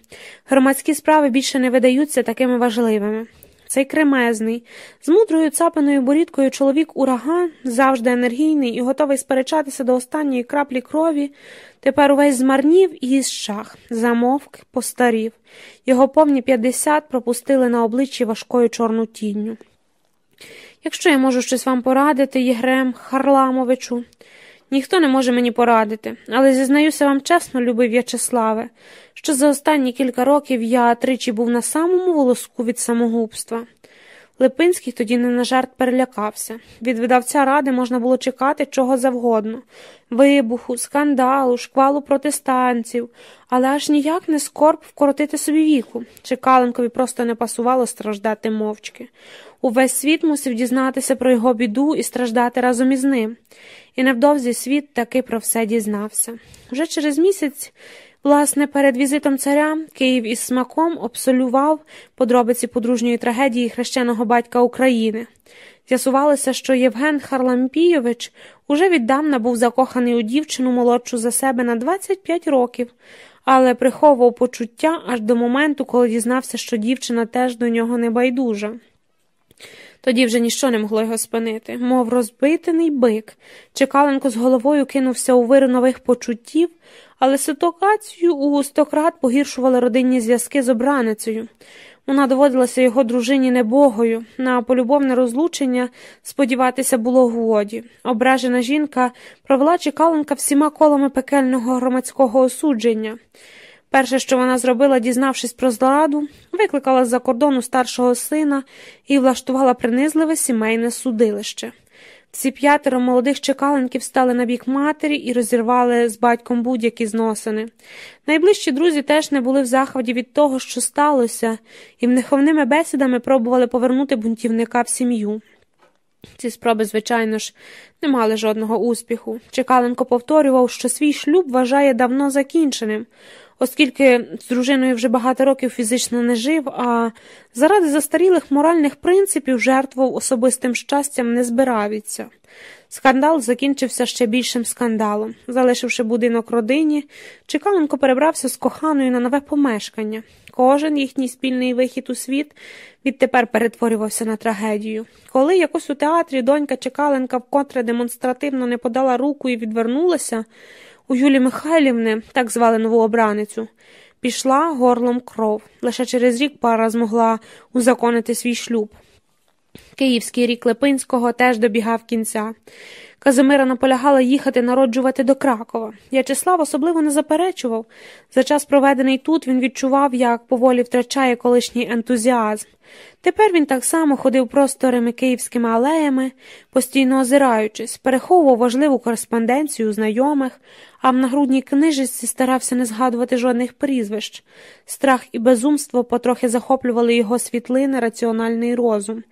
громадські справи більше не видаються такими важливими. Цей кремезний, з мудрою цапаною борідкою чоловік ураган, завжди енергійний і готовий сперечатися до останньої краплі крові, тепер увесь змарнів і зшах, замовк, постарів. Його повні п'ятдесят пропустили на обличчі важкою чорну тінню. Якщо я можу щось вам порадити, Єгрем Харламовичу, ніхто не може мені порадити, але зізнаюся вам чесно, любив В'ячеславе, що за останні кілька років я тричі був на самому волоску від самогубства. Липинський тоді не на жарт перелякався. Від видавця ради можна було чекати чого завгодно вибуху, скандалу, шквалу протестантів, але аж ніяк не скорб вкоротити собі віку. Чекаленкові просто не пасувало страждати мовчки. Увесь світ мусив дізнатися про його біду і страждати разом із ним. І невдовзі світ таки про все дізнався. Вже через місяць. Власне, перед візитом царя Київ із смаком обсолював подробиці подружньої трагедії хрещеного батька України. З'ясувалося, що Євген Харлампійович уже віддавна був закоханий у дівчину молодшу за себе на 25 років, але приховував почуття аж до моменту, коли дізнався, що дівчина теж до нього не байдужа. Тоді вже ніщо не могло його спинити, мов розбитений бик. Чекаленко з головою кинувся у вир нових почуттів, але ситуацію у стократ погіршували родинні зв'язки з обраницею. Вона доводилася його дружині небогою. На полюбовне розлучення сподіватися було годі. Ображена жінка провела Чекаленка всіма колами пекельного громадського осудження. Перше, що вона зробила, дізнавшись про зраду, викликала з-за кордону старшого сина і влаштувала принизливе сімейне судилище. Всі п'ятеро молодих чекаленків стали на бік матері і розірвали з батьком будь-які зносини. Найближчі друзі теж не були в захваті від того, що сталося, і вниховними бесідами пробували повернути бунтівника в сім'ю. Ці спроби, звичайно ж, не мали жодного успіху. Чекаленко повторював, що свій шлюб вважає давно закінченим оскільки з дружиною вже багато років фізично не жив, а заради застарілих моральних принципів жертвував особистим щастям не збирався. Скандал закінчився ще більшим скандалом. Залишивши будинок родині, Чекаленко перебрався з коханою на нове помешкання. Кожен їхній спільний вихід у світ відтепер перетворювався на трагедію. Коли якось у театрі донька Чекаленка вкотре демонстративно не подала руку і відвернулася, у Юлі Михайлівни, так звали нову обраницю, пішла горлом кров. Лише через рік пара змогла узаконити свій шлюб. Київський рік Липинського теж добігав кінця. Казимира наполягала їхати народжувати до Кракова. Ячеслав особливо не заперечував. За час, проведений тут, він відчував, як поволі втрачає колишній ентузіазм. Тепер він так само ходив просторими київськими алеями, постійно озираючись, переховував важливу кореспонденцію знайомих, а в нагрудній книжці старався не згадувати жодних прізвищ. Страх і безумство потрохи захоплювали його світлини, раціональний розум,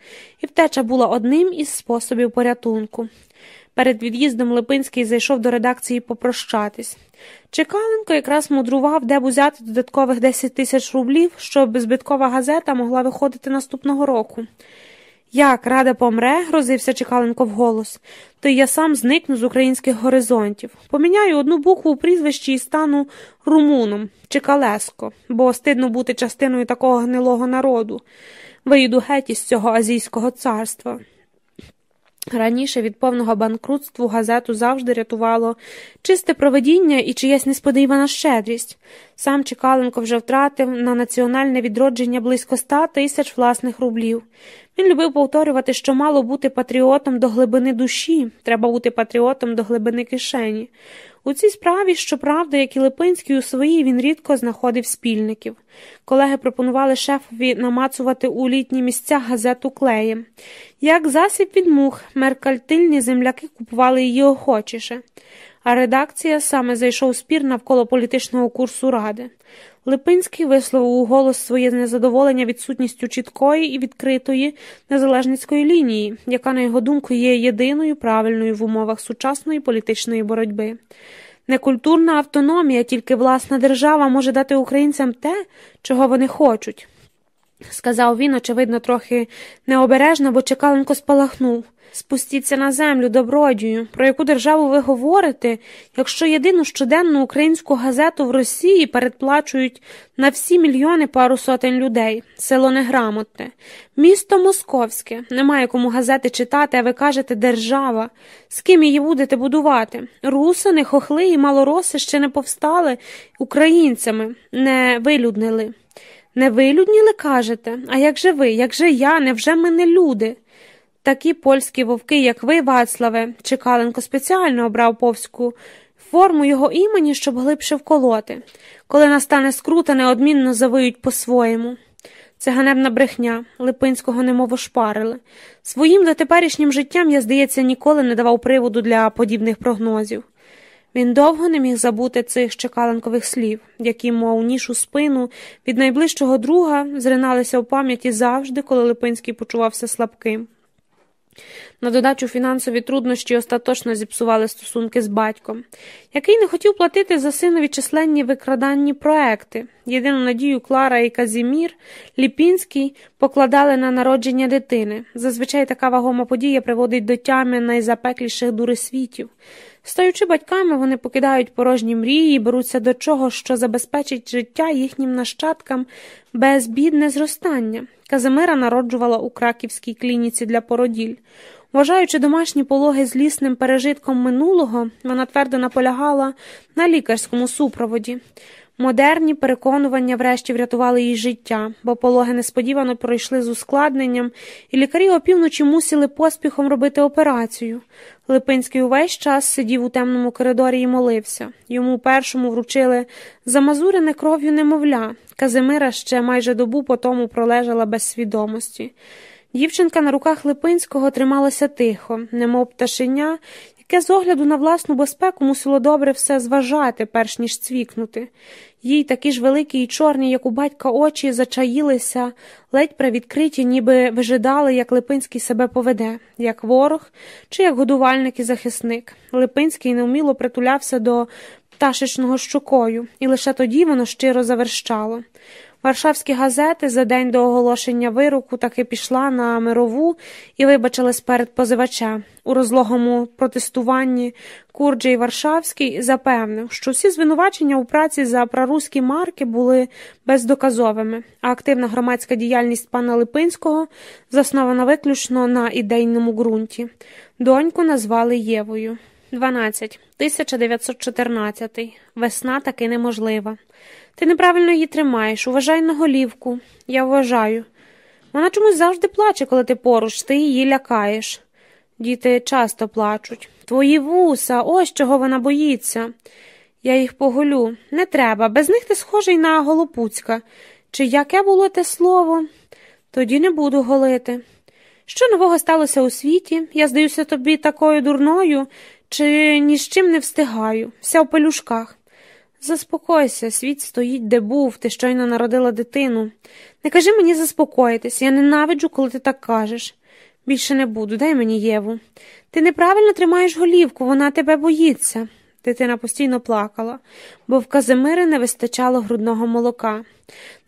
і втеча була одним із способів порятунку. Перед від'їздом Липинський зайшов до редакції попрощатись. Чекаленко якраз мудрував, де б узяти додаткових 10 тисяч рублів, щоб збиткова газета могла виходити наступного року. Як рада помре, грозився Чекаленко вголос, то я сам зникну з українських горизонтів. Поміняю одну букву у прізвищі і стану румуном Чекалеско, бо стидно бути частиною такого гнилого народу. Виїду геть із цього азійського царства. Раніше від повного банкрутству газету завжди рятувало чисте проведіння і чиясь несподівана щедрість. Сам Чекаленко вже втратив на національне відродження близько ста тисяч власних рублів. Він любив повторювати, що мало бути патріотом до глибини душі, треба бути патріотом до глибини кишені. У цій справі, щоправда, як і Липинський у своїй, він рідко знаходив спільників. Колеги пропонували шефові намацувати у літні місця газету клеєм. Як засіб від мух, меркальтильні земляки купували її охочіше, а редакція саме зайшов спір навколо політичного курсу ради. Липинський висловив у голос своє незадоволення відсутністю чіткої і відкритої незалежницької лінії, яка, на його думку, є єдиною правильною в умовах сучасної політичної боротьби. Некультурна автономія, тільки власна держава може дати українцям те, чого вони хочуть, сказав він, очевидно, трохи необережно, бо Чекаленко спалахнув. Спустіться на землю, добродію, про яку державу ви говорите, якщо єдину щоденну українську газету в Росії передплачують на всі мільйони пару сотень людей, село неграмотне, місто Московське, немає кому газети читати, а ви кажете держава. З ким її будете будувати? Русини, хохли і малороси ще не повстали українцями, не вилюднили. Не вилюдніли, кажете? А як же ви, як же я, невже ми не люди? Такі польські вовки, як ви, Вацлаве, Чекаленко спеціально обрав повську форму його імені, щоб глибше вколоти. Коли настане скрута, неодмінно завиють по-своєму. Це ганебна брехня, Липинського немов ошпарили. Своїм дотеперішнім життям, я, здається, ніколи не давав приводу для подібних прогнозів. Він довго не міг забути цих чекаленкових слів, які, мов ніж у спину, від найближчого друга зриналися в пам'яті завжди, коли Липинський почувався слабким. На додачу фінансові труднощі остаточно зіпсували стосунки з батьком, який не хотів платити за синові численні викраданні проекти. Єдину надію Клара і Казімір Ліпінський покладали на народження дитини. Зазвичай така вагома подія приводить до тями найзапекліших дурисвітів. Стаючи батьками, вони покидають порожні мрії і беруться до чого, що забезпечить життя їхнім нащадкам безбідне зростання. Казимира народжувала у краківській клініці для породіль. Вважаючи домашні пологи злісним пережитком минулого, вона твердо наполягала на лікарському супроводі. Модерні переконування врешті врятували їй життя, бо пологи несподівано пройшли з ускладненням, і лікарі опівночі мусили поспіхом робити операцію. Липинський увесь час сидів у темному коридорі і молився. Йому першому вручили замазурене кров'ю немовля. Казимира ще майже добу по тому пролежала без свідомості. Дівчинка на руках Липинського трималася тихо, немов пташеня, яке з огляду на власну безпеку мусило добре все зважати, перш ніж цвікнути. Їй такі ж великі і чорні, як у батька очі, зачаїлися, ледь привідкриті, ніби вижидали, як Липинський себе поведе, як ворог чи як годувальник і захисник. Липинський неуміло притулявся до пташечного щукою, і лише тоді воно щиро заверщало. Варшавські газети за день до оголошення вироку таки пішла на мирову і вибачилась перед позивачем. У розлогому протестуванні Курджій Варшавський запевнив, що всі звинувачення у праці за проруські марки були бездоказовими, а активна громадська діяльність пана Липинського заснована виключно на ідейному ґрунті. Доньку назвали Євою. 12. 1914. Весна таки неможлива. Ти неправильно її тримаєш, уважай на голівку. Я вважаю. Вона чомусь завжди плаче, коли ти поруч, ти її лякаєш. Діти часто плачуть. Твої вуса, ось чого вона боїться. Я їх поголю. Не треба. Без них ти схожий на голопуцька. Чи яке було те слово? Тоді не буду голити. Що нового сталося у світі? Я здаюся тобі такою дурною, чи ні з чим не встигаю, вся в пелюшках. Заспокойся, світ стоїть, де був, ти щойно народила дитину. Не кажи мені заспокоїтись, я ненавиджу, коли ти так кажеш. Більше не буду, дай мені Єву. Ти неправильно тримаєш голівку, вона тебе боїться. Дитина постійно плакала, бо в Казимири не вистачало грудного молока.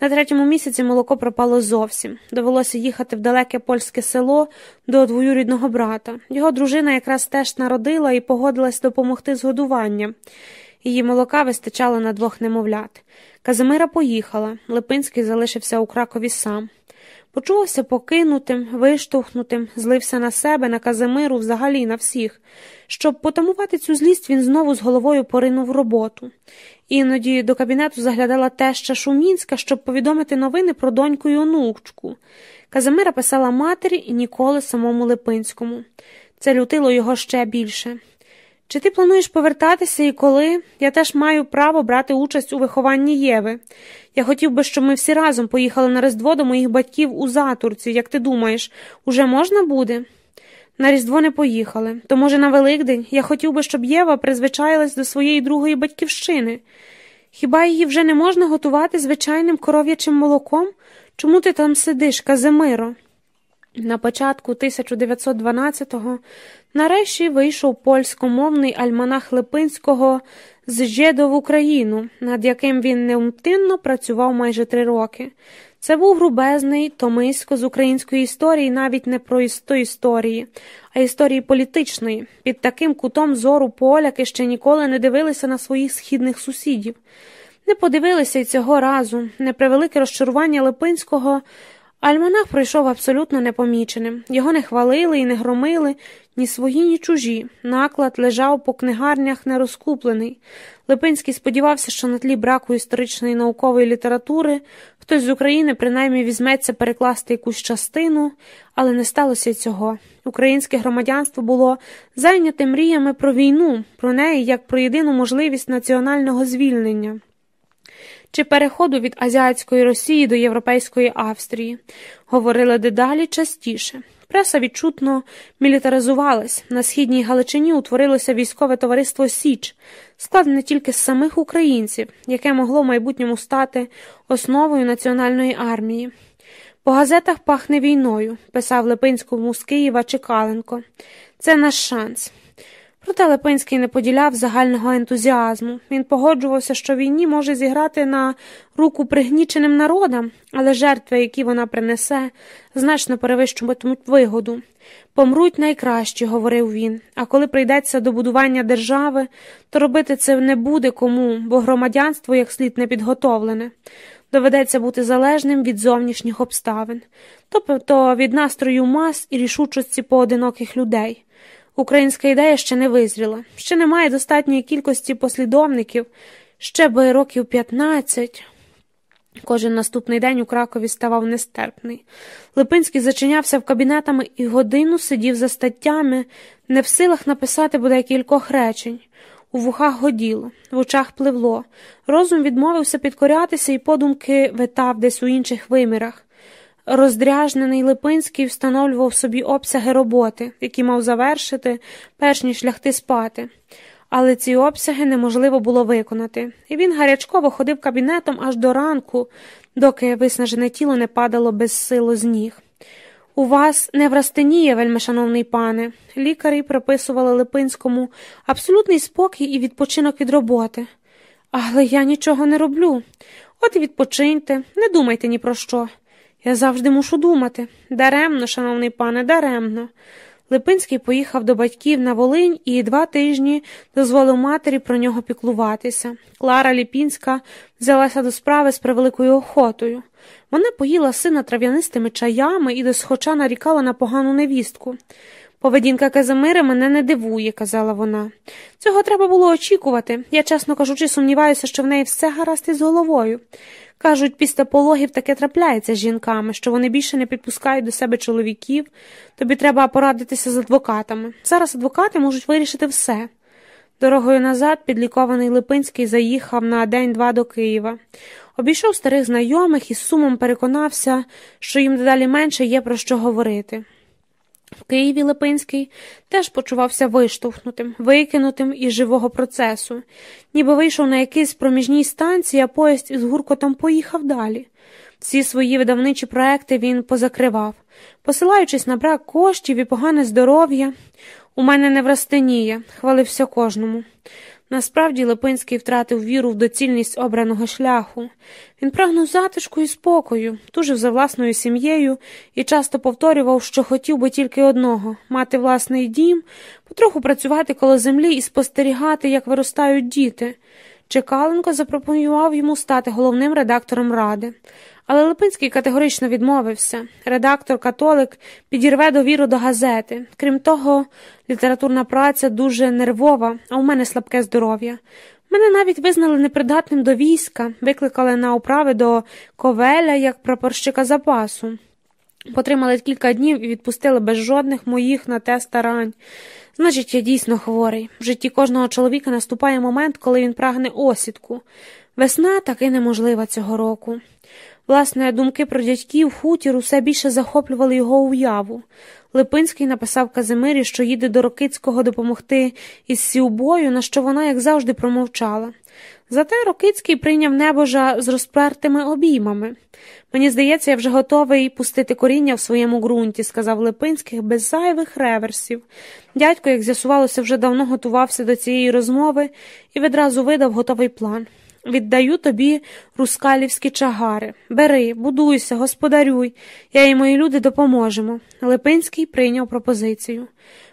На третьому місяці молоко пропало зовсім. Довелося їхати в далеке польське село до двоюрідного брата. Його дружина якраз теж народила і погодилась допомогти з годуванням. Її молока вистачало на двох немовлят. Казимира поїхала, Липинський залишився у Кракові сам. Почувався покинутим, виштовхнутим, злився на себе, на Казимиру, взагалі на всіх. Щоб потамувати цю злість, він знову з головою поринув роботу. Іноді до кабінету заглядала теща Шумінська, щоб повідомити новини про доньку й онучку. Казимира писала матері і ніколи самому Липинському. Це лютило його ще більше. Чи ти плануєш повертатися і коли? Я теж маю право брати участь у вихованні Єви. Я хотів би, щоб ми всі разом поїхали на Різдво до моїх батьків у Затурці, як ти думаєш, уже можна буде? На Різдво не поїхали, то, може, на Великдень я хотів би, щоб Єва призвичаїлась до своєї другої батьківщини. Хіба її вже не можна готувати звичайним коров'ячим молоком? Чому ти там сидиш, Казимиро? На початку 1912-го нарешті вийшов польськомовний альманах Липинського з Жеdo в Україну, над яким він неумтинно працював майже три роки. Це був грубезний томисько з української історії, навіть не про істо історії, а історії політичної. Під таким кутом зору поляки ще ніколи не дивилися на своїх східних сусідів. Не подивилися й цього разу, непревелике розчарування Липинського. Альманах пройшов абсолютно непоміченим. Його не хвалили і не громили ні свої, ні чужі. Наклад лежав по книгарнях нерозкуплений. Липинський сподівався, що на тлі браку історичної наукової літератури хтось з України принаймні візьметься перекласти якусь частину, але не сталося цього. Українське громадянство було зайняте мріями про війну, про неї як про єдину можливість національного звільнення чи переходу від азіатської Росії до Європейської Австрії, говорили дедалі частіше. Преса відчутно мілітаризувалась. На східній Галичині утворилося військове товариство Січ, складене тільки з самих українців, яке могло в майбутньому стати основою національної армії. По газетах пахне війною, писав Липинському з Києва Чекаленко. Це наш шанс. Проте Липинський не поділяв загального ентузіазму. Він погоджувався, що війні може зіграти на руку пригніченим народам, але жертви, які вона принесе, значно перевищуватимуть вигоду. Помруть найкращі, говорив він, а коли прийдеться до будування держави, то робити це не буде кому, бо громадянство як слід не підготовлене. Доведеться бути залежним від зовнішніх обставин, тобто від настрою мас і рішучості поодиноких людей. Українська ідея ще не визріла, ще немає достатньої кількості послідовників, ще би років 15. Кожен наступний день у Кракові ставав нестерпний. Липинський зачинявся в кабінетами і годину сидів за статтями, не в силах написати бодай кількох речень. У вухах годіло, в очах пливло. Розум відмовився підкорятися і подумки витав десь у інших вимірах. Роздряжнений Липинський встановлював собі обсяги роботи, які мав завершити, перш ніж лягти спати. Але ці обсяги неможливо було виконати, і він гарячково ходив кабінетом аж до ранку, доки виснажене тіло не падало без силу з ніг. У вас не врастеніє, вельмишановний пане. Лікарі прописували Липинському абсолютний спокій і відпочинок від роботи. Але я нічого не роблю. От і відпочиньте, не думайте ні про що. Я завжди мушу думати. Даремно, шановний пане, даремно. Липинський поїхав до батьків на Волинь і два тижні дозволив матері про нього піклуватися. Клара Ліпінська взялася до справи з превеликою охотою. Вона поїла сина трав'янистими чаями і досхоча нарікала на погану невістку. Поведінка Казимири мене не дивує, казала вона. Цього треба було очікувати. Я, чесно кажучи, сумніваюся, що в неї все гаразд із головою. Кажуть, після пологів таке трапляється з жінками, що вони більше не підпускають до себе чоловіків, тобі треба порадитися з адвокатами. Зараз адвокати можуть вирішити все. Дорогою назад підлікований Липинський заїхав на день-два до Києва. Обійшов старих знайомих і з сумом переконався, що їм дедалі менше є про що говорити. В Києві Липинський теж почувався виштовхнутим, викинутим із живого процесу, ніби вийшов на якийсь проміжній станції, а поїзд із гуркотом поїхав далі. Всі свої видавничі проекти він позакривав, посилаючись на брак коштів і погане здоров'я. У мене не врастеніє, хвалився кожному. Насправді Липинський втратив віру в доцільність обраного шляху. Він прагнув затишку і спокою, тужив за власною сім'єю і часто повторював, що хотів би тільки одного мати власний дім, потроху працювати коло землі і спостерігати, як виростають діти. Чекаленко запропонував йому стати головним редактором ради. Але Липинський категорично відмовився. Редактор католик підірве довіру до газети. Крім того, літературна праця дуже нервова, а у мене слабке здоров'я. Мене навіть визнали непридатним до війська, викликали на управи до ковеля як прапорщика запасу. Потримали кілька днів і відпустили без жодних моїх на те старань. Значить, я дійсно хворий. В житті кожного чоловіка наступає момент, коли він прагне осідку. Весна таки неможлива цього року. Власне, думки про дядьків хутір усе більше захоплювали його уяву. Липинський написав Казимирі, що їде до Рокицького допомогти із сівбою, на що вона, як завжди, промовчала. Зате Рокицький прийняв небожа з розпертими обіймами. Мені здається, я вже готовий пустити коріння в своєму ґрунті, сказав Липинський без зайвих реверсів. Дядько, як з'ясувалося, вже давно готувався до цієї розмови і відразу видав готовий план. Віддаю тобі рускалівські чагари. Бери, будуйся, господарюй, я і мої люди допоможемо. Липинський прийняв пропозицію.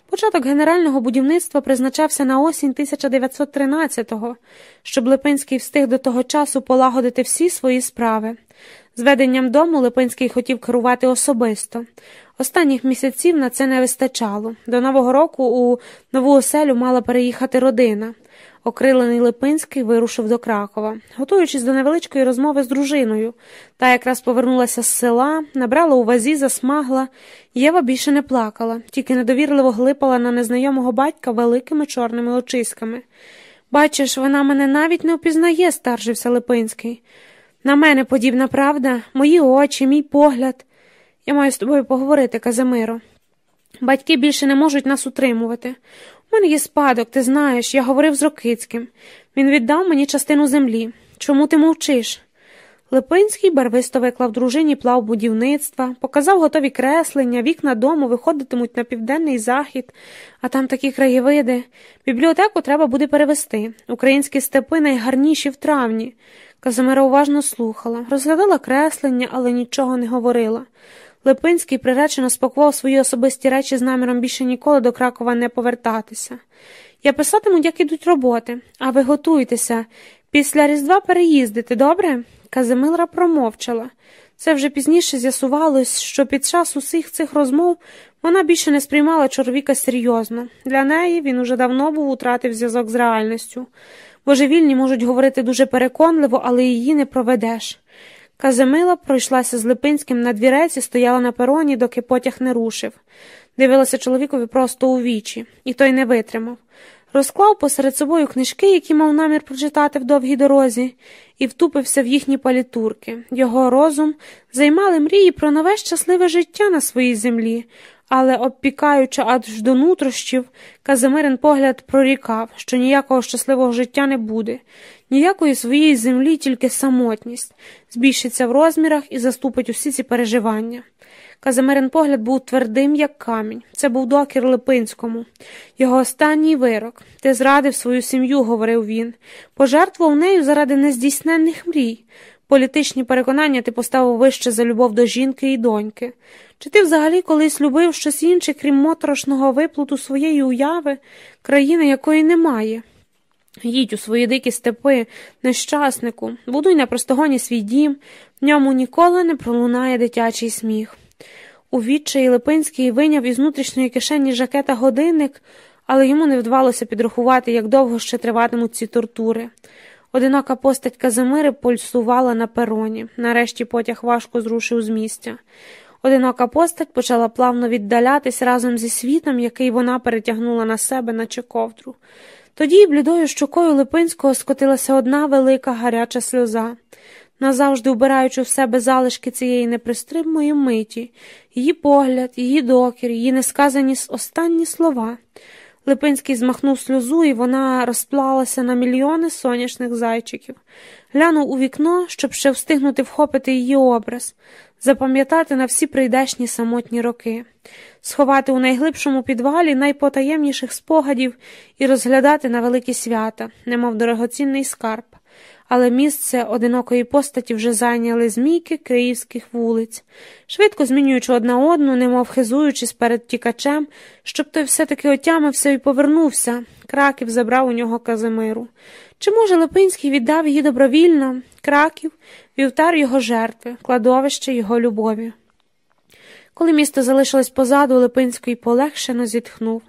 Початок генерального будівництва призначався на осінь 1913-го, щоб Липинський встиг до того часу полагодити всі свої справи. З веденням дому Липинський хотів керувати особисто. Останніх місяців на це не вистачало. До Нового року у нову оселю мала переїхати родина. Окрилений Липинський вирушив до Кракова, готуючись до невеличкої розмови з дружиною, та якраз повернулася з села, набрала у вазі, засмагла. Єва більше не плакала, тільки недовірливо глипала на незнайомого батька великими чорними очиськами. Бачиш, вона мене навіть не впізнає, старжився Липинський. На мене подібна правда, мої очі, мій погляд. Я маю з тобою поговорити, Казимиро. Батьки більше не можуть нас утримувати. У мене є спадок, ти знаєш, я говорив з Рокицьким. Він віддав мені частину землі. Чому ти мовчиш? Липинський барвисто виклав дружині плав будівництва, показав готові креслення, вікна дому виходитимуть на південний захід, а там такі краєвиди. Бібліотеку треба буде перевести. Українські степи найгарніші в травні. Казимира уважно слухала, розглядала креслення, але нічого не говорила. Липинський приречено спакував свої особисті речі з наміром більше ніколи до Кракова не повертатися. Я писатиму, як ідуть роботи, а ви готуйтеся. Після Різдва переїздите, добре? Казимира промовчала. Це вже пізніше з'ясувалось, що під час усіх цих розмов вона більше не сприймала чоловіка серйозно. Для неї він уже давно був утратив зв'язок з реальністю. Божевільні можуть говорити дуже переконливо, але її не проведеш. Казимила пройшлася з Липинським на двірець і стояла на пероні, доки потяг не рушив. Дивилася чоловікові просто у вічі, і той не витримав. Розклав посеред собою книжки, які мав намір прочитати в довгій дорозі, і втупився в їхні палітурки. Його розум займали мрії про нове щасливе життя на своїй землі, але, обпікаючи аж до нутрощів, Казимирин погляд прорікав, що ніякого щасливого життя не буде, ніякої своєї землі, тільки самотність, збільшиться в розмірах і заступить усі ці переживання. Казимирин погляд був твердим, як камінь. Це був докір Липинському. Його останній вирок. Ти зрадив свою сім'ю, говорив він, пожертвував нею заради нездійсненних мрій. Політичні переконання ти поставив вище за любов до жінки і доньки. Чи ти взагалі колись любив щось інше, крім моторошного виплуту своєї уяви, країни якої немає? Їдь у свої дикі степи, нещаснику, будуй на простогоні свій дім, в ньому ніколи не пролунає дитячий сміх. У відчаї Липинський виняв із внутрішньої кишені жакета годинник, але йому не вдавалося підрахувати, як довго ще триватимуть ці тортури. Одинока постать Казимири пульсувала на пероні. Нарешті потяг важко зрушив з місця. Одинока постать почала плавно віддалятись разом зі світом, який вона перетягнула на себе, наче ковдру. Тоді блідою щокою Липинського скотилася одна велика гаряча сльоза. Назавжди вбираючи в себе залишки цієї непристримної миті, її погляд, її докір, її несказані останні слова. Липинський змахнув сльозу, і вона розплалася на мільйони сонячних зайчиків, глянув у вікно, щоб ще встигнути вхопити її образ, запам'ятати на всі прийдешні самотні роки, сховати у найглибшому підвалі найпотаємніших спогадів і розглядати на великі свята, немов дорогоцінний скарб але місце одинокої постаті вже зайняли змійки київських вулиць, швидко змінюючи одна одну, немов хизуючись перед тікачем, щоб той все-таки отямився і повернувся. Краків забрав у нього Казимиру. Чи, може, Липинський віддав її добровільно? Краків, вівтар його жертви, кладовище його любові. Коли місто залишилось позаду, Липинський полегшено зітхнув.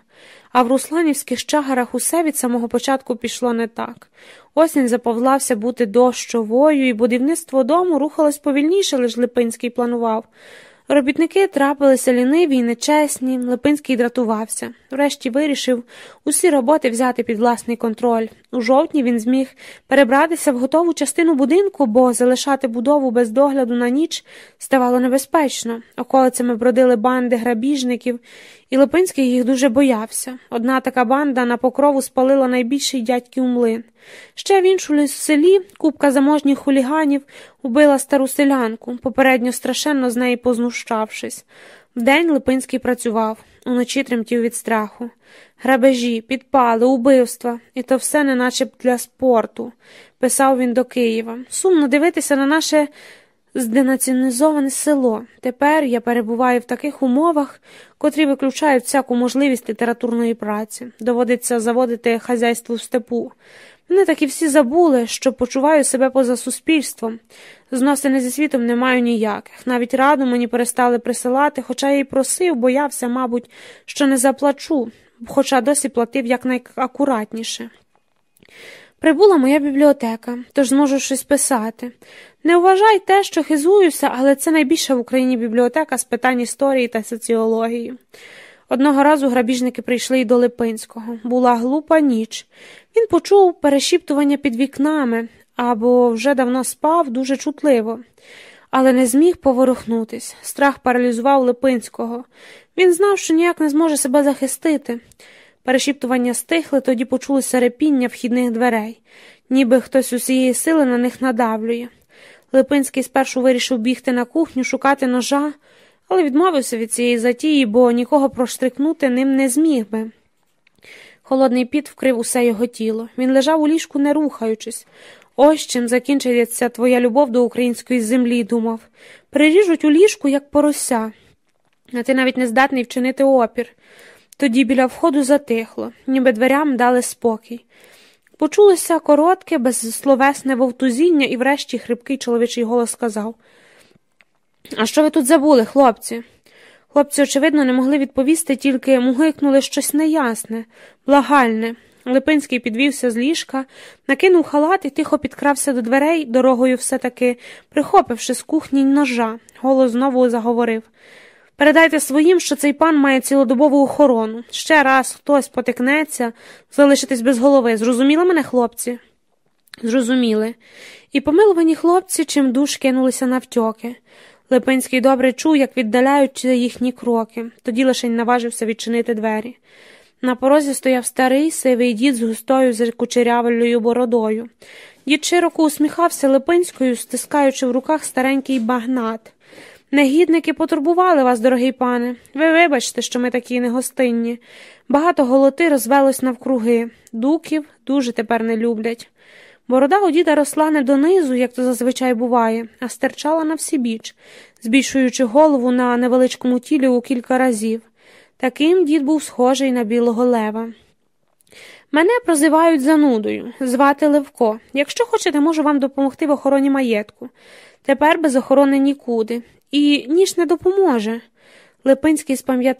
А в русланівських чагарах усе від самого початку пішло не так. Осінь заповлався бути дощовою, і будівництво дому рухалось повільніше, лиш Липинський планував. Робітники трапилися ліниві й нечесні, Липинський дратувався. Врешті вирішив усі роботи взяти під власний контроль. У жовтні він зміг перебратися в готову частину будинку, бо залишати будову без догляду на ніч ставало небезпечно. Околицями бродили банди грабіжників, і Липинський їх дуже боявся. Одна така банда на покрову спалила найбільший дядьків млин. Ще в іншому селі купка заможніх хуліганів убила стару селянку, попередньо страшенно з неї познущавшись. Вдень Липинський працював, уночі тремтів від страху. Грабежі, підпали, убивства, і то все неначе для спорту, писав він до Києва. Сумно дивитися на наше зденаціонізоване село. Тепер я перебуваю в таких умовах, котрі виключають всяку можливість літературної праці. Доводиться заводити хазяйство в степу. Мене так і всі забули, що почуваю себе поза суспільством. Зносини зі світом не маю ніяких. Навіть раду мені перестали присилати, хоча я й просив, боявся, мабуть, що не заплачу, хоча досі платив якнайакуратніше. Прибула моя бібліотека, тож зможу щось писати. Не вважай те, що хизуюся, але це найбільша в Україні бібліотека з питань історії та соціології. Одного разу грабіжники прийшли й до Липинського. Була глупа ніч. Він почув перешіптування під вікнами або вже давно спав дуже чутливо, але не зміг поворухнутись. Страх паралізував Липинського. Він знав, що ніяк не зможе себе захистити. Перешіптування стихли, тоді почулося репіння вхідних дверей, ніби хтось усієї сили на них надавлює. Липинський спершу вирішив бігти на кухню, шукати ножа, але відмовився від цієї затії, бо нікого проштрикнути ним не зміг би. Холодний піт вкрив усе його тіло. Він лежав у ліжку, не рухаючись. Ось чим закінчиться твоя любов до української землі, думав. Приріжуть у ліжку, як порося, а ти навіть не здатний вчинити опір. Тоді біля входу затихло, ніби дверям дали спокій. Почулося коротке, безсловесне вовтузіння, і врешті хрипкий чоловічий голос сказав А що ви тут забули, хлопці? Хлопці, очевидно, не могли відповісти, тільки мугикнули щось неясне, благальне. Липинський підвівся з ліжка, накинув халат і тихо підкрався до дверей, дорогою все таки, прихопивши з кухні ножа. Голос знову заговорив Передайте своїм, що цей пан має цілодобову охорону. Ще раз хтось потикнеться, залишитись без голови. Зрозуміли мене, хлопці? Зрозуміли. І помилувані хлопці чим душ кинулися навтьоки. Липинський добре чув, як віддаляються їхні кроки, тоді лишень наважився відчинити двері. На порозі стояв старий сивий дід з густою закучерявою бородою. Дід широко усміхався Липинською, стискаючи в руках старенький багнат. Негідники потурбували вас, дорогий пане. Ви вибачте, що ми такі негостинні. Багато голоти розвелось навкруги. Дуків дуже тепер не люблять. Борода у діда росла не донизу, як то зазвичай буває, а стирчала на всібіч, збільшуючи голову на невеличкому тілі у кілька разів. Таким дід був схожий на білого лева. Мене прозивають занудою, звати Левко. Якщо хочете, можу вам допомогти в охороні маєтку. Тепер без охорони нікуди. І ніж не допоможе. Липинський спам'ятав.